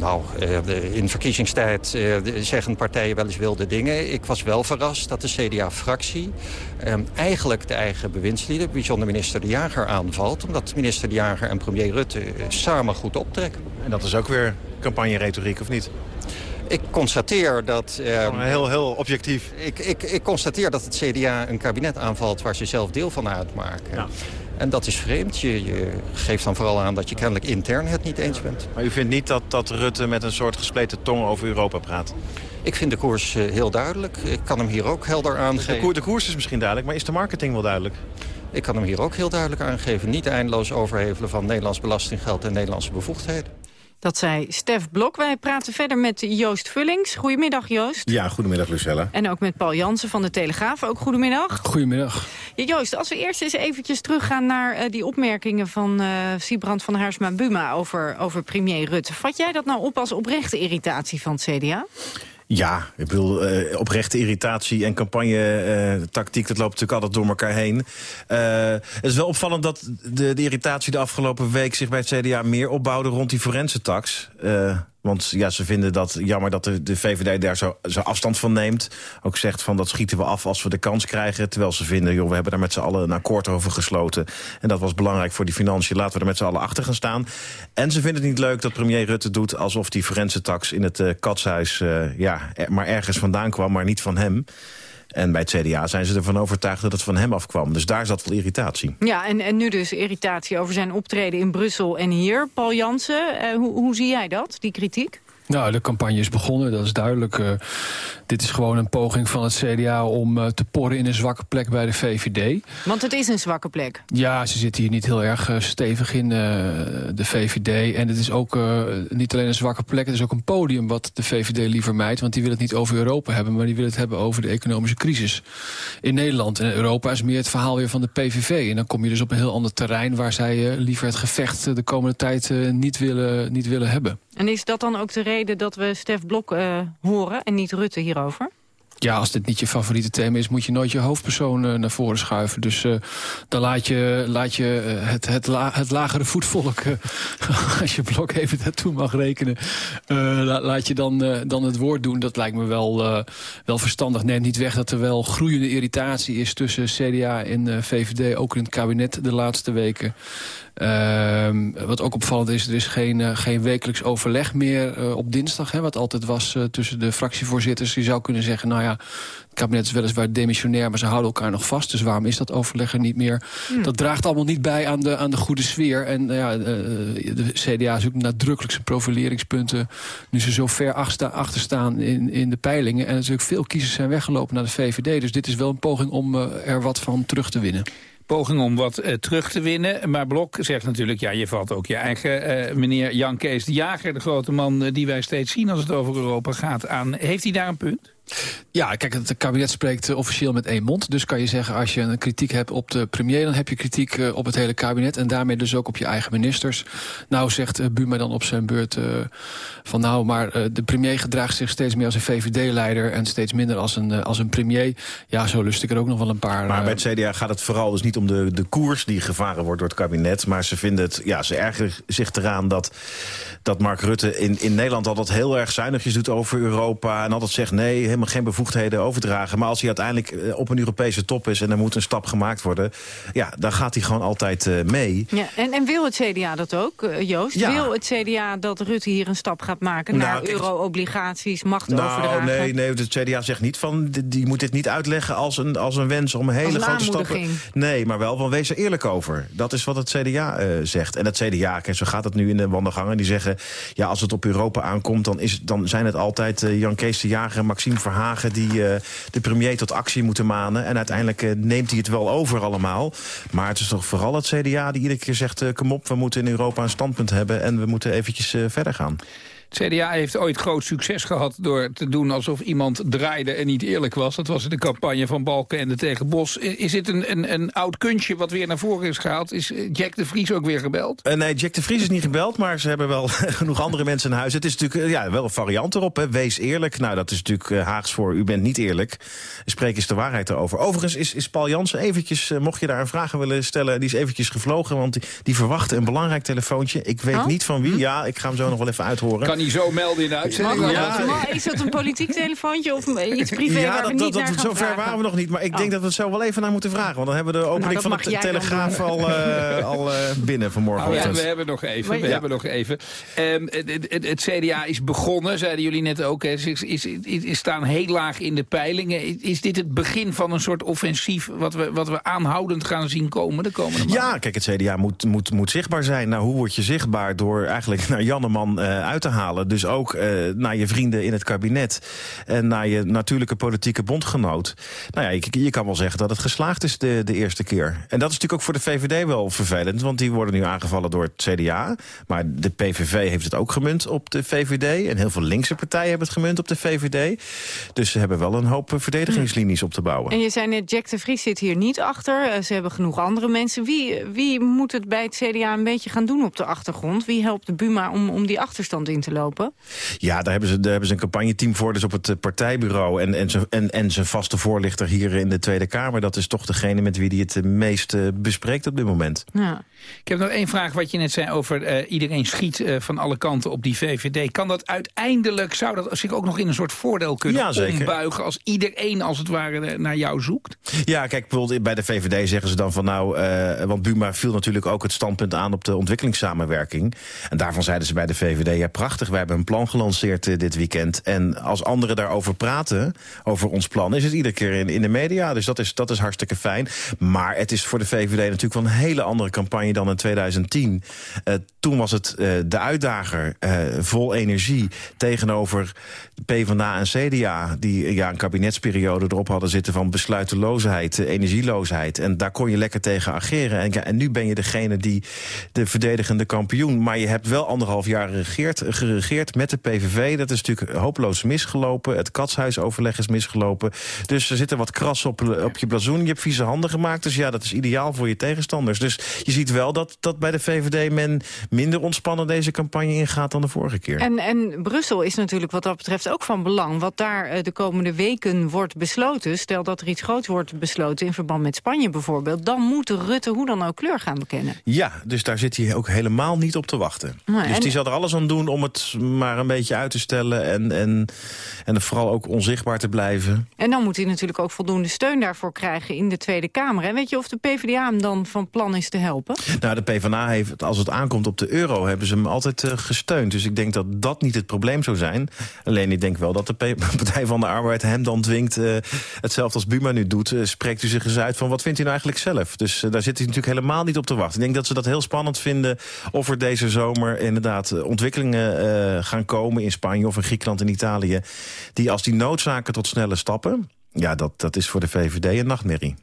Nou, in verkiezingstijd zeggen partijen wel eens wilde dingen. Ik was wel verrast dat de CDA-fractie eigenlijk de eigen bewindslieden... bijzonder minister De Jager aanvalt... omdat minister De Jager en premier Rutte samen goed optrekken. En dat is ook weer campagne-retoriek, of niet? Ik constateer dat... Uh, heel, heel objectief. Ik, ik, ik constateer dat het CDA een kabinet aanvalt waar ze zelf deel van uitmaken. Ja. En dat is vreemd. Je, je, geeft dan vooral aan dat je kennelijk intern het niet eens bent. Maar u vindt niet dat, dat Rutte met een soort gespleten tong over Europa praat? Ik vind de koers uh, heel duidelijk. Ik kan hem hier ook helder aangeven. De, koers, de koers is misschien duidelijk, maar is de marketing wel duidelijk? Ik kan hem hier ook heel duidelijk aangeven. Niet eindeloos overhevelen van Nederlands belastinggeld en Nederlandse bevoegdheden. Dat zei Stef Blok. Wij praten verder met Joost Vullings. Goedemiddag, Joost. Ja, goedemiddag, Lucella. En ook met Paul Jansen van de Telegraaf. Ook goedemiddag. Goedemiddag. Ja, Joost, als we eerst eens eventjes teruggaan naar uh, die opmerkingen van uh, Siebrand van Haarsma-Buma over, over premier Rutte. Vat jij dat nou op als oprechte irritatie van het CDA? Ja, ik bedoel, uh, oprechte irritatie en campagne-tactiek... dat loopt natuurlijk altijd door elkaar heen. Uh, het is wel opvallend dat de, de, irritatie de afgelopen week... zich bij het CDA meer opbouwde rond die forense tax. Want ja, ze vinden dat jammer dat de, VVD daar zo, zo, afstand van neemt. Ook zegt van dat schieten we af als we de kans krijgen. Terwijl ze vinden, joh, we hebben daar met z'n allen een akkoord over gesloten. En dat was belangrijk voor die financiën. Laten we er met z'n allen achter gaan staan. En ze vinden het niet leuk dat premier Rutte doet alsof die forense tax in het uh, katshuis... Uh, ja, maar ergens vandaan kwam, maar niet van hem. En bij het CDA zijn ze ervan overtuigd dat het van hem afkwam. Dus daar zat wel irritatie. Ja, en, en nu dus irritatie over zijn optreden in Brussel en hier. Paul Jansen, uh, hoe, hoe zie jij dat, die kritiek? Nou, de campagne is begonnen, dat is duidelijk. Uh, dit is gewoon een poging van het CDA om uh, te porren in een zwakke plek bij de VVD. Want het is een zwakke plek. Ja, ze zitten hier niet heel erg uh, stevig in, de VVD. En het is ook niet alleen een zwakke plek, het is ook een podium wat de VVD liever mijt. Want die wil het niet over Europa hebben, maar die wil het hebben over de economische crisis in Nederland. En Europa is meer het verhaal weer van de PVV. En dan kom je dus op een heel ander terrein waar zij liever het gevecht de komende tijd niet, willen, niet willen hebben. En is dat dan ook de reden dat we Stef Blok uh, horen en niet Rutte hierover? Ja, als dit niet je favoriete thema is, moet je nooit je hoofdpersoon uh, naar voren schuiven. Dus uh, dan laat je, laat je het, het, la, het lagere voetvolk, als je blok even daartoe mag rekenen, la, laat je dan, dan het woord doen. Dat lijkt me wel, wel verstandig. Neemt niet weg dat er wel groeiende irritatie is tussen CDA en VVD, ook in het kabinet de laatste weken. Uh, wat ook opvallend is, er is geen, uh, geen wekelijks overleg meer uh, op dinsdag. Hè, wat altijd was uh, tussen de fractievoorzitters. Je zou kunnen zeggen, nou ja, het kabinet is weliswaar demissionair... maar ze houden elkaar nog vast, dus waarom is dat overleg er niet meer? Hmm. Dat draagt allemaal niet bij aan de, aan de goede sfeer. En ja, de CDA zoekt nadrukkelijk zijn profileringspunten... nu ze zo ver achter staan in, in de peilingen. En natuurlijk veel kiezers zijn weggelopen naar de VVD. Dus dit is wel een poging om er wat van terug te winnen poging om wat uh, terug te winnen. Maar Blok zegt natuurlijk, ja, je valt ook je eigen uh, meneer Jan Kees de Jager... de grote man uh, die wij steeds zien als het over Europa gaat aan. Heeft hij daar een punt? Ja, kijk, het kabinet spreekt uh, officieel met één mond. Dus kan je zeggen, als je een kritiek hebt op de premier... dan heb je kritiek uh, op het hele kabinet en daarmee dus ook op je eigen ministers. Nou zegt uh, Buma dan op zijn beurt van... nou, maar de premier gedraagt zich steeds meer als een VVD-leider... en steeds minder als een, als een premier. Ja, zo lust ik er ook nog wel een paar... Maar bij het CDA gaat het vooral dus niet om de, de koers die gevaren wordt door het kabinet... maar ze vinden het, ja, ze ergeren zich eraan dat, dat Mark Rutte in, in Nederland altijd heel erg zuinigjes doet over Europa... en altijd zegt nee, helemaal geen bevoegdheden overdragen. Maar als hij uiteindelijk eh, op een Europese top is... en er moet een stap gemaakt worden... ja, dan gaat hij gewoon altijd uh, mee. Ja, en, en wil het CDA dat ook, uh, Joost? Ja. Wil het CDA dat Rutte hier een stap gaat maken... Nou, naar euro-obligaties, macht nou, overdragen? Nee, nee, het CDA zegt niet van... Die, die, moet dit niet uitleggen als een, als een wens om een hele grote stappen... Nee, maar wel van wees er eerlijk over. Dat is wat het CDA uh, zegt. En het CDA, en zo gaat het nu in de wandelgangen... die zeggen, ja, als het op Europa aankomt... dan, is, dan zijn het altijd Jan Kees de Jager en Maxime Verhagen... die uh, de premier tot actie moeten manen. En uiteindelijk uh, neemt hij het wel over allemaal. Maar het is toch vooral het CDA die iedere keer zegt... Uh, kom op, we moeten in Europa een standpunt hebben... en we moeten eventjes verder gaan. Het CDA heeft ooit groot succes gehad door te doen alsof iemand draaide en niet eerlijk was. Dat was in de campagne van Balkenende tegen Bos. Is dit een, een, een oud kunstje wat weer naar voren is gehaald? Is Jack de Vries ook weer gebeld? Uh, nee, Jack de Vries is niet gebeld, maar ze hebben wel genoeg andere mensen in huis. Het is natuurlijk uh, ja, wel een variant erop. Hè. Wees eerlijk. Nou, dat is natuurlijk Haags voor u bent niet eerlijk. Spreek eens de waarheid erover. Overigens is, is Paul Jansen eventjes, mocht je daar een vraag willen stellen... die is eventjes gevlogen, want die, die verwachtte een belangrijk telefoontje. Ik weet oh? niet van wie. Ja, ik ga hem zo nog wel even uithoren. Kan niet zo melden in de uitzending. Ja. Is dat een politiek telefoontje of iets privé ja, waar dat, we niet dat, naar dat, Zover waren we nog niet, maar ik oh. denk dat we het zo wel even naar moeten vragen. Want dan hebben we de opening nou, van de Telegraaf al, uh, al uh, binnen vanmorgen. Oh, ja, we hebben nog even. We ja. hebben nog even. Um, het, het, het, CDA is begonnen, zeiden jullie net ook. Is, is, is, is, staan heel laag in de peilingen. Is dit het begin van een soort offensief... wat we, wat we aanhoudend gaan zien komen de komende maanden? Ja, kijk, het CDA moet, moet, moet zichtbaar zijn. Nou, hoe word je zichtbaar? Door eigenlijk naar Janneman uh, uit te halen. Dus ook uh, naar je vrienden in het kabinet. En naar je natuurlijke politieke bondgenoot. Nou ja, je, kan wel zeggen dat het geslaagd is de, de eerste keer. En dat is natuurlijk ook voor de VVD wel vervelend. Want die worden nu aangevallen door het CDA. Maar de PVV heeft het ook gemunt op de VVD. En heel veel linkse partijen hebben het gemunt op de VVD. Dus ze hebben wel een hoop verdedigingslinies op te bouwen. En je zei net, Jack de Vries zit hier niet achter. Ze hebben genoeg andere mensen. Wie, wie moet het bij het CDA een beetje gaan doen op de achtergrond? Wie helpt de Buma om, om die achterstand in te lopen? Misgelopen? Ja, daar hebben ze, daar hebben ze een campagneteam voor, dus op het eh, partijbureau. En, en, zijn, en, en zijn vaste voorlichter hier in de Tweede Kamer. Dat is toch degene met wie hij het meest uh, bespreekt op dit moment. Ja. Ik heb nog één vraag wat je net zei over uh, iedereen schiet uh, van alle kanten op die VVD. Kan dat uiteindelijk, zou dat zich ook nog in een soort voordeel kunnen ja, ombuigen... als iedereen als het ware naar jou zoekt? Ja, kijk, bijvoorbeeld bij de VVD zeggen ze dan van nou... Uh, want Buma viel natuurlijk ook het standpunt aan op de ontwikkelingssamenwerking. En daarvan zeiden ze bij de VVD, ja prachtig, wij hebben een plan gelanceerd dit weekend. En als anderen daarover praten, over ons plan, is het iedere keer in, in de media. Dus dat is, dat is hartstikke fijn. Maar het is voor de VVD natuurlijk wel een hele andere campagne dan in 2010. Uh, toen was het uh, de uitdager, uh, vol energie, tegenover PvdA en CDA... die ja, een kabinetsperiode erop hadden zitten van besluiteloosheid, energieloosheid. En daar kon je lekker tegen ageren. En, ja, en nu ben je degene die de verdedigende kampioen... maar je hebt wel anderhalf jaar geregeerd, geregeerd met de PVV. Dat is natuurlijk hopeloos misgelopen. Het katshuisoverleg is misgelopen. Dus er zitten wat kras op, op je blazoen. Je hebt vieze handen gemaakt, dus ja, dat is ideaal voor je tegenstanders. Dus je ziet wel dat, dat bij de VVD men minder ontspannen deze campagne ingaat dan de vorige keer. En, en Brussel is natuurlijk wat dat betreft ook van belang. Wat daar de komende weken wordt besloten... stel dat er iets groots wordt besloten in verband met Spanje bijvoorbeeld... dan moet Rutte hoe dan ook kleur gaan bekennen. Ja, dus daar zit hij ook helemaal niet op te wachten. Nee, dus en... die zal er alles aan doen om het maar een beetje uit te stellen... en, en, en vooral ook onzichtbaar te blijven. En dan moet hij natuurlijk ook voldoende steun daarvoor krijgen in de Tweede Kamer. En weet je of de PvdA hem dan van plan is te helpen? Nou, de PvdA heeft, als het aankomt op de euro, hebben ze hem altijd uh, gesteund. Dus ik denk dat dat niet het probleem zou zijn. Alleen ik denk wel dat de Partij van de Arbeid hem dan dwingt... Uh, hetzelfde als Buma nu doet, uh, spreekt u zich eens uit van wat vindt u nou eigenlijk zelf? Dus daar zit hij natuurlijk helemaal niet op te wachten. Ik denk dat ze dat heel spannend vinden of er deze zomer inderdaad ontwikkelingen gaan komen in Spanje of in Griekenland en Italië. Die als die noodzaken tot snelle stappen ja, dat, dat is voor de VVD een nachtmerrie.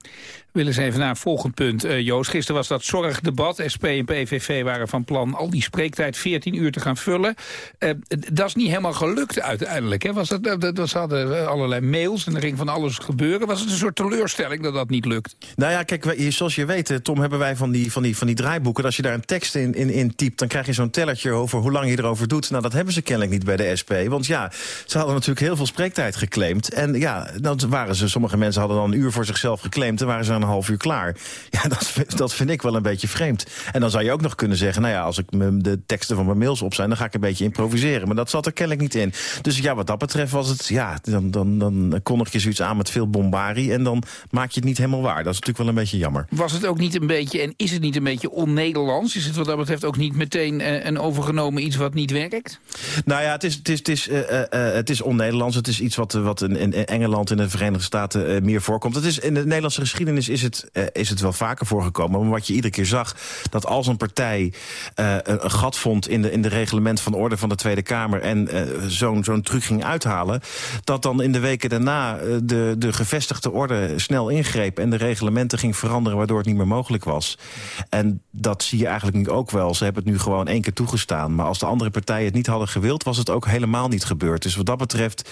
Willen eens even naar een volgend punt. Uh, Joost, gisteren was dat zorgdebat. SP en PVV waren van plan al die spreektijd 14 uur te gaan vullen. Uh, dat is niet helemaal gelukt uiteindelijk. Hè? Was dat, dat, hadden allerlei mails en er ging van alles gebeuren. Was het een soort teleurstelling dat dat niet lukt? Nou ja, kijk, zoals je weet, Tom, hebben wij van die, van die, van die draaiboeken. Als je daar een tekst in, in, in typt, dan krijg je zo'n tellertje over hoe lang je erover doet. Nou, dat hebben ze kennelijk niet bij de SP. Want ja, ze hadden natuurlijk heel veel spreektijd geclaimd. En ja, dan waren ze, sommige mensen hadden dan een uur voor zichzelf geclaimd. En waren ze een half uur klaar. Ja, dat, dat vind ik wel een beetje vreemd. En dan zou je ook nog kunnen zeggen... nou ja, als ik de teksten van mijn mails op zijn... dan ga ik een beetje improviseren. Maar dat zat er kennelijk niet in. Dus ja, wat dat betreft was het... ja, dan, dan, dan kondig je zoiets aan met veel bombarie... en dan maak je het niet helemaal waar. Dat is natuurlijk wel een beetje jammer. Was het ook niet een beetje... en is het niet een beetje on-Nederlands? Is het wat dat betreft ook niet meteen uh, een overgenomen iets wat niet werkt? Nou ja, het is, het is, het is, uh, uh, het is on-Nederlands. Het is iets wat, wat in, in Engeland en de Verenigde Staten meer voorkomt. Het is, in de Nederlandse geschiedenis is het uh, is het wel vaker voorgekomen. Maar wat je iedere keer zag, dat als een partij uh, een gat vond... in de, in de reglement van orde van de Tweede Kamer... en uh, zo'n zo'n truc ging uithalen... dat dan in de weken daarna de, de gevestigde orde snel ingreep... en de reglementen ging veranderen waardoor het niet meer mogelijk was. En dat zie je eigenlijk nu ook wel. Ze hebben het nu gewoon één keer toegestaan. Maar als de andere partijen het niet hadden gewild... was het ook helemaal niet gebeurd. Dus wat dat betreft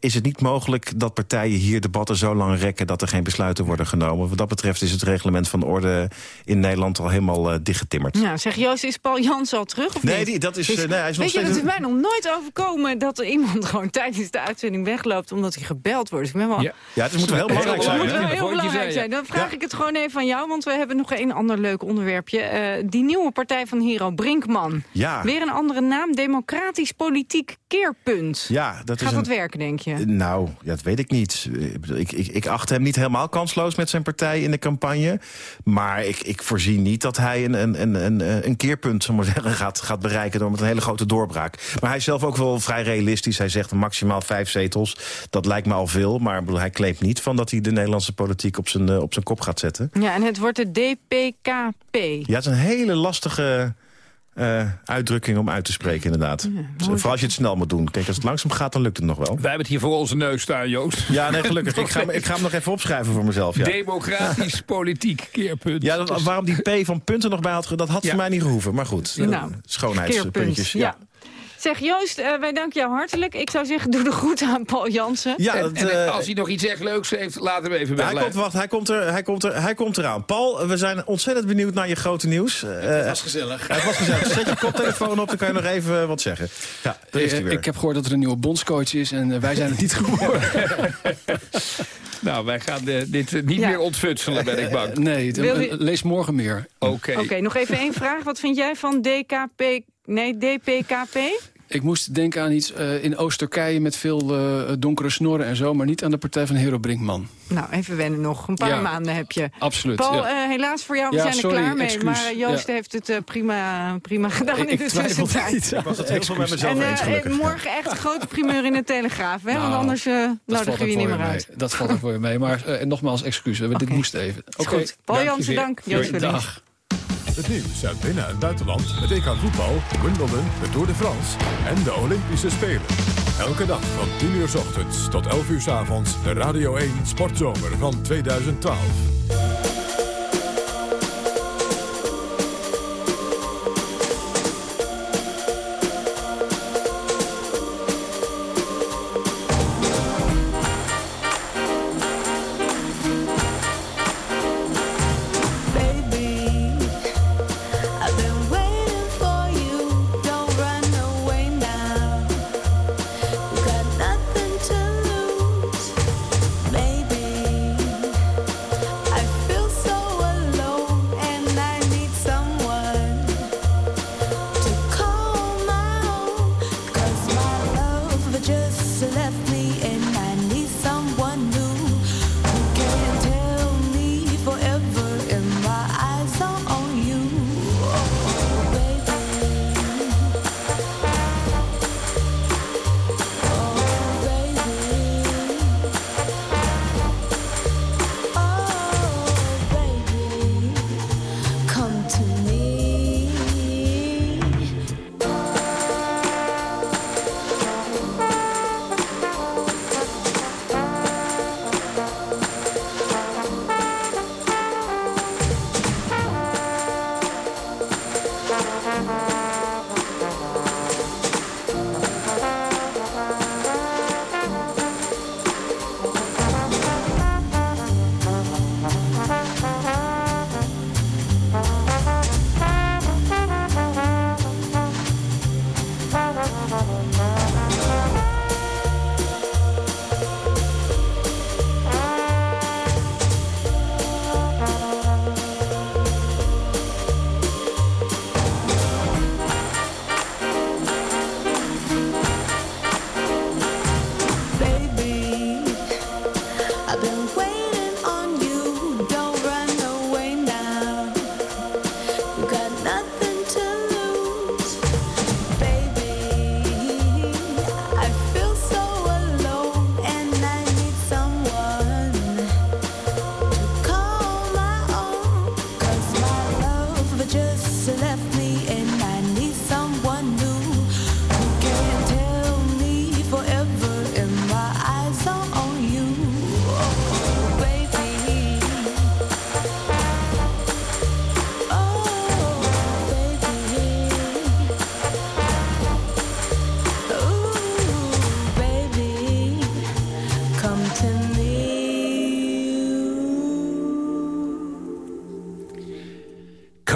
is het niet mogelijk... dat partijen hier debatten zo lang rekken... dat er geen besluiten worden genomen. Wat dat betreft is het reglement van orde in Nederland al helemaal uh, dichtgetimmerd. Ja, zeg Joost, is Paul Jans al terug of nee, niet? Die, dat is, uh, nee, hij is Weet nog je, het is mij nog nooit overkomen dat er iemand gewoon tijdens de uitzending wegloopt omdat hij gebeld wordt. Dus ik ben wel... ja. ja, het moet wel heel belangrijk zijn. Het moet wel heel belangrijk zijn. Dan vraag ja. ik het gewoon even van jou, want we hebben nog een ander leuk onderwerpje. Uh, die nieuwe partij van Hero Brinkman. Ja. Weer een andere naam, Democratisch Politiek Keerpunt. Ja, dat Gaat is dat werken, denk je? Nou, ja, dat weet ik niet. Ik, ik, ik acht hem niet helemaal kansloos met zijn partij in de campagne. Maar ik, ik voorzie niet dat hij een, een, een, een keerpunt maar zeggen, gaat, gaat bereiken... door met een hele grote doorbraak. Maar hij is zelf ook wel vrij realistisch. Hij zegt maximaal vijf zetels. Dat lijkt me al veel. Maar hij claimt niet van dat hij de Nederlandse politiek op zijn, op zijn kop gaat zetten. Ja, en het wordt de DPKP. Ja, het is een hele lastige... Uh, uitdrukking om uit te spreken, inderdaad. Ja, Vooral als je het snel moet doen. Kijk, als het langzaam gaat, dan lukt het nog wel. Wij hebben het hier voor onze neus staan, Joost. Ja, nee, gelukkig. ik, ga, ik ga hem nog even opschrijven voor mezelf. Ja. Democratisch politiek keerpunt. Ja, dat, waarom die P van punten nog bij had, dat had ja. voor mij niet gehoeven. Maar goed, nou, schoonheidspuntjes. Ja. Zeg Joost, eh, wij danken jou hartelijk. Ik zou zeggen, doe de groeten aan Paul Jansen. Ja, en, en, als hij nog iets echt leuks heeft, laat hem even bij hij komt, wacht, hij komt, er, hij, komt er, hij komt eraan. Paul, we zijn ontzettend benieuwd naar je grote nieuws. het was gezellig. Het was gezellig. Zet je koptelefoon op, dan kan je nog even wat zeggen. Ja, daar is hij weer. Ik heb gehoord dat er een nieuwe bondscoach is en wij zijn het niet geworden. Nou, wij gaan dit niet meer ontfutselen, ben ik bang. nee, lees morgen meer. Oké. Oké, nog even één vraag. Wat vind jij van DKP... Nee, DPKP? Ik moest denken aan iets uh, in Oost-Turkije met veel uh, donkere snorren en zo... maar niet aan de partij van Hero Brinkman. Nou, even wennen nog. Een paar ja, maanden heb je. Absoluut. Paul, ja. uh, helaas voor jou, we ja, zijn sorry, er klaar mee. excuus. Maar Joost heeft het prima, prima gedaan ik, in de tussentijd. Ik was het heel veel met mezelf en, eens, gelukkig. morgen echt een grote primeur in de Telegraaf, hè? Want anders nodigen we je niet meer uit. Mee. Dat valt ook voor je mee. Maar nogmaals, excuus. We okay. dit moest even. Oké. Okay. Paul Jansen, dank. Joost Dag. Het nieuws uit binnen- en buitenland, het EK voetbal, Wimbledon, de Tour de France en de Olympische Spelen. Elke dag van 10 uur s ochtends tot 11 uur s avonds de Radio 1 Sportzomer van 2012.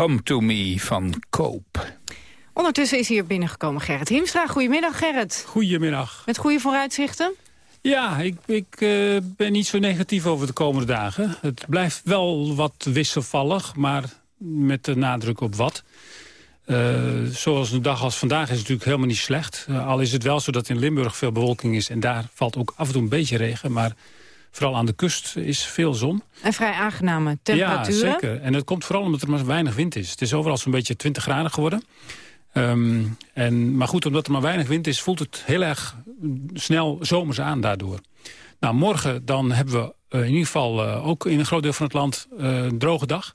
Come to me van Koop. Ondertussen is hier binnengekomen Gerrit Hiemstra. Goedemiddag Gerrit. Goedemiddag. Met goede vooruitzichten? Ja, ik, ik uh, ben niet zo negatief over de komende dagen. Het blijft wel wat wisselvallig, maar met de nadruk op wat. Uh, zoals een dag als vandaag is het natuurlijk helemaal niet slecht. Uh, al is het wel zo dat in Limburg veel bewolking is... en daar valt ook af en toe een beetje regen, maar... Vooral aan de kust is veel zon. En vrij aangename temperaturen. Ja, zeker. En het komt vooral omdat er maar weinig wind is. Het is overal zo'n beetje 20 graden geworden. Um, en, maar goed, omdat er maar weinig wind is... voelt het heel erg snel zomers aan daardoor. Nou, morgen dan hebben we uh, in ieder geval uh, ook in een groot deel van het land uh, een droge dag.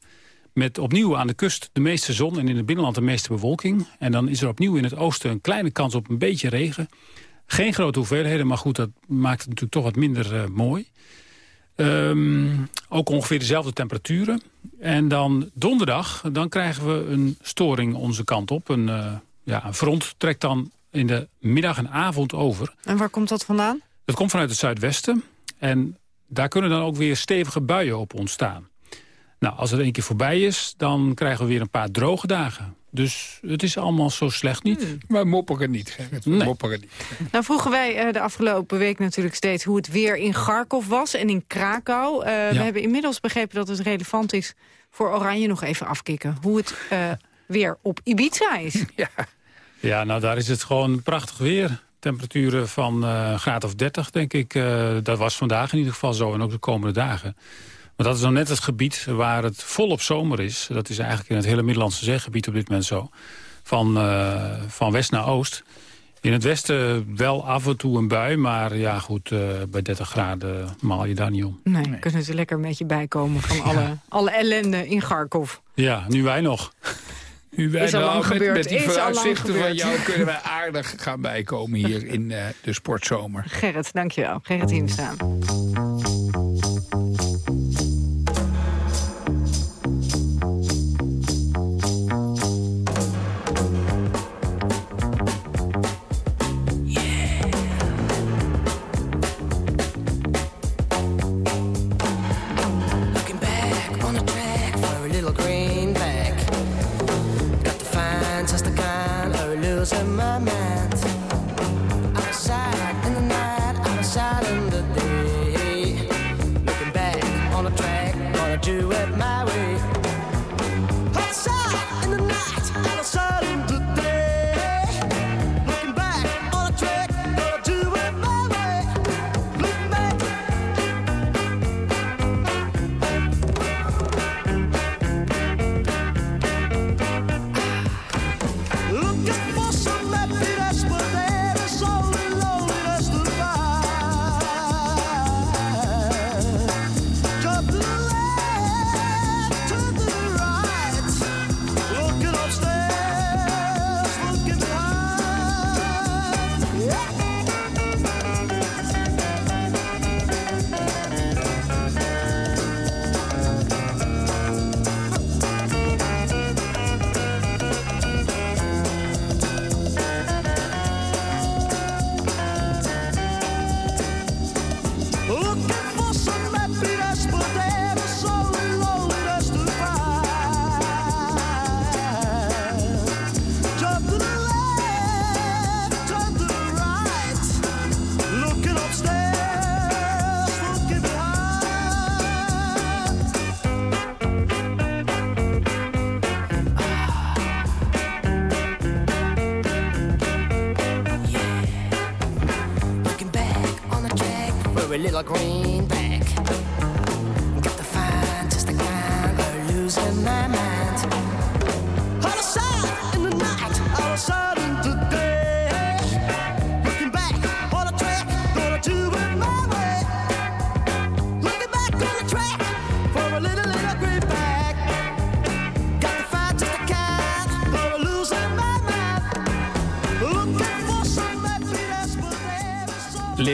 Met opnieuw aan de kust de meeste zon en in het binnenland de meeste bewolking. En dan is er opnieuw in het oosten een kleine kans op een beetje regen. Geen grote hoeveelheden, maar goed, dat maakt het natuurlijk toch wat minder uh, mooi. Um, ook ongeveer dezelfde temperaturen. En dan donderdag, dan krijgen we een storing onze kant op. Een, uh, ja, een front trekt dan in de middag en avond over. En waar komt dat vandaan? Dat komt vanuit het zuidwesten. En daar kunnen dan ook weer stevige buien op ontstaan. Nou, als het een keer voorbij is, dan krijgen we weer een paar droge dagen. Dus het is allemaal zo slecht niet. Hmm. Maar mopperen niet, Gerrit. Nee. Mopperen niet. Nou vroegen wij eh, de afgelopen week natuurlijk steeds hoe het weer in Kharkov was en in Krakau. Eh, We hebben inmiddels begrepen dat het relevant is voor Oranje nog even afkicken. Hoe het eh, weer op Ibiza is. Ja. Ja, nou daar is het gewoon prachtig weer. Temperaturen van graad of 30, denk ik. Dat was vandaag in ieder geval zo en ook de komende dagen. Maar dat is nou net het gebied waar het volop zomer is. Dat is eigenlijk in het hele Middellandse zeegebied op dit moment zo. Van, eh, van west naar oost. In het westen wel af en toe een bui, maar ja goed, eh, bij 30 graden maal je daar niet om. Nee, kunnen ze lekker een beetje bijkomen van alle, alle ellende in Kharkov. Ja, nu wij nog. Nu wij Is al lang met, gebeurd, met die is vooruitzichten van jou kunnen wij aardig gaan bijkomen hier in eh, de sportzomer. Gerrit, dankjewel. Gerrit Hiemstra.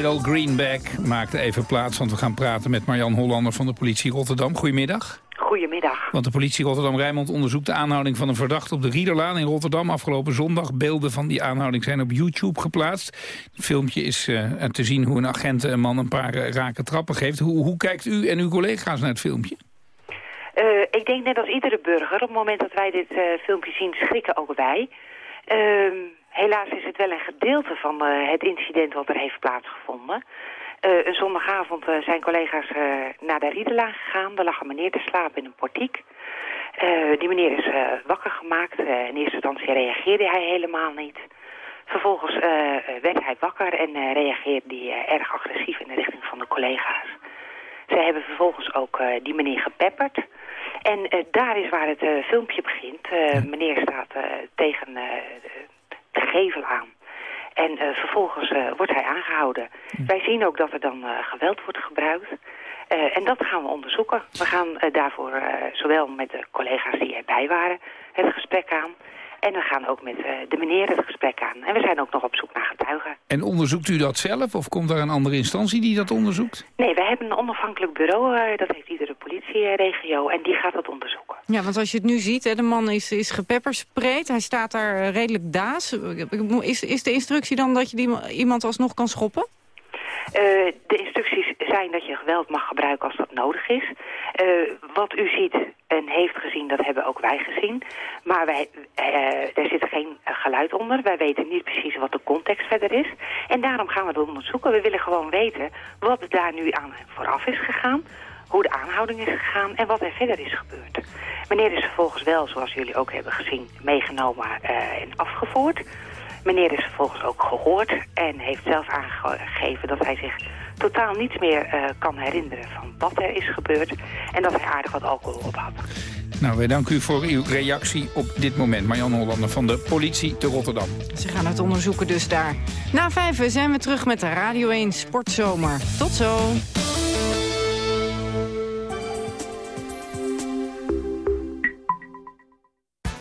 Little Greenback maakte even plaats, want we gaan praten met Marjan Hollander van de politie Rotterdam. Goedemiddag. Goedemiddag. Want de politie Rotterdam-Rijnmond onderzoekt de aanhouding van een verdachte op de Riederlaan in Rotterdam afgelopen zondag. Beelden van die aanhouding zijn op YouTube geplaatst. Het filmpje is eh, te zien hoe een agent een man een paar eh, rake trappen geeft. Hoe, hoe kijkt u en uw collega's naar het filmpje? Eh, ik denk net als iedere burger, op het moment dat wij dit filmpje zien, schrikken ook wij. Helaas is het wel een gedeelte van eh, het incident wat er heeft plaatsgevonden. Eh, een zondagavond eh, zijn collega's naar de Riedelaan gegaan. Er lag een meneer te slapen in een portiek. Die meneer is wakker gemaakt. In eerste instantie reageerde hij helemaal niet. Vervolgens werd hij wakker en reageerde hij erg agressief in de richting van de collega's. Zij hebben vervolgens ook die meneer gepepperd. En daar is waar het filmpje begint. Meneer staat tegen gevel aan. En eh, vervolgens eh, wordt hij aangehouden. Wij zien ook dat er dan eh, geweld wordt gebruikt. En dat gaan we onderzoeken. We gaan daarvoor zowel met de collega's die erbij waren het gesprek aan. En we gaan ook met de meneer het gesprek aan. En we zijn ook nog op zoek naar getuigen. En onderzoekt u dat zelf of komt daar een andere instantie die dat onderzoekt? Nee, we hebben een onafhankelijk bureau. dat heeft iedere politieregio. En die gaat dat onderzoeken. Ja, want als je het nu ziet, hè, de man is, is gepeppersprayed. Hij staat daar eh, redelijk daas. Is, is de instructie dan dat je die, iemand alsnog kan schoppen? Eh, de instructies zijn dat je geweld mag gebruiken als dat nodig is. Eh, wat u ziet en heeft gezien, dat hebben ook wij gezien. Maar wij, uh, er zit geen geluid onder. Wij weten niet precies wat de context verder is. En daarom gaan we het onderzoeken. We willen gewoon weten wat daar nu aan vooraf is gegaan hoe de aanhouding is gegaan en wat er verder is gebeurd. Meneer is vervolgens wel, zoals jullie ook hebben gezien, meegenomen en afgevoerd. Meneer is vervolgens ook gehoord en heeft zelf aangegeven dat hij zich totaal niets meer uh, kan herinneren van wat er is gebeurd. En dat hij aardig wat alcohol op had. Nou, wij danken u voor uw reactie op dit moment. Marjan Hollander van de politie te Rotterdam. Ze gaan het onderzoeken dus daar. Na vijf zijn we terug met de Radio 1 Sportzomer. Tot zo.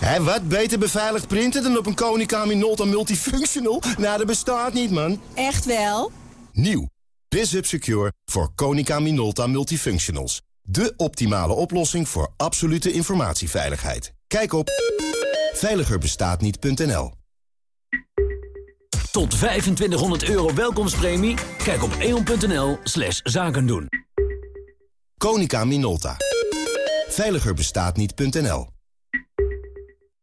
Hé, wat beter beveiligd printen dan op een Konica Minolta Multifunctional? Nou, dat bestaat niet, man. Echt wel? Nieuw. BizHub Secure voor Konica Minolta Multifunctionals. De optimale oplossing voor absolute informatieveiligheid. Kijk op veiligerbestaatniet.nl Tot 2500 euro welkomstpremie? Kijk op eon.nl slash zakendoen. Konica Minolta. Veiligerbestaatniet.nl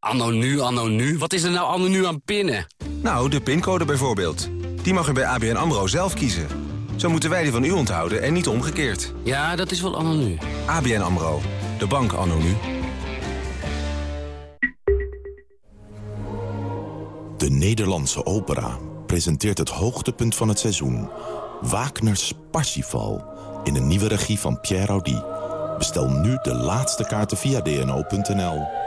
Anno nu, anno nu. Wat is er nou anno nu aan pinnen? Nou, de pincode bijvoorbeeld. Die mag u bij ABN AMRO zelf kiezen. Zo moeten wij die van u onthouden en niet omgekeerd. Ja, dat is wel anno nu. ABN AMRO. De bank anno nu. De Nederlandse opera presenteert het hoogtepunt van het seizoen. Wagner's Parsifal. In een nieuwe regie van Pierre Audi. Bestel nu de laatste kaarten via dno.nl.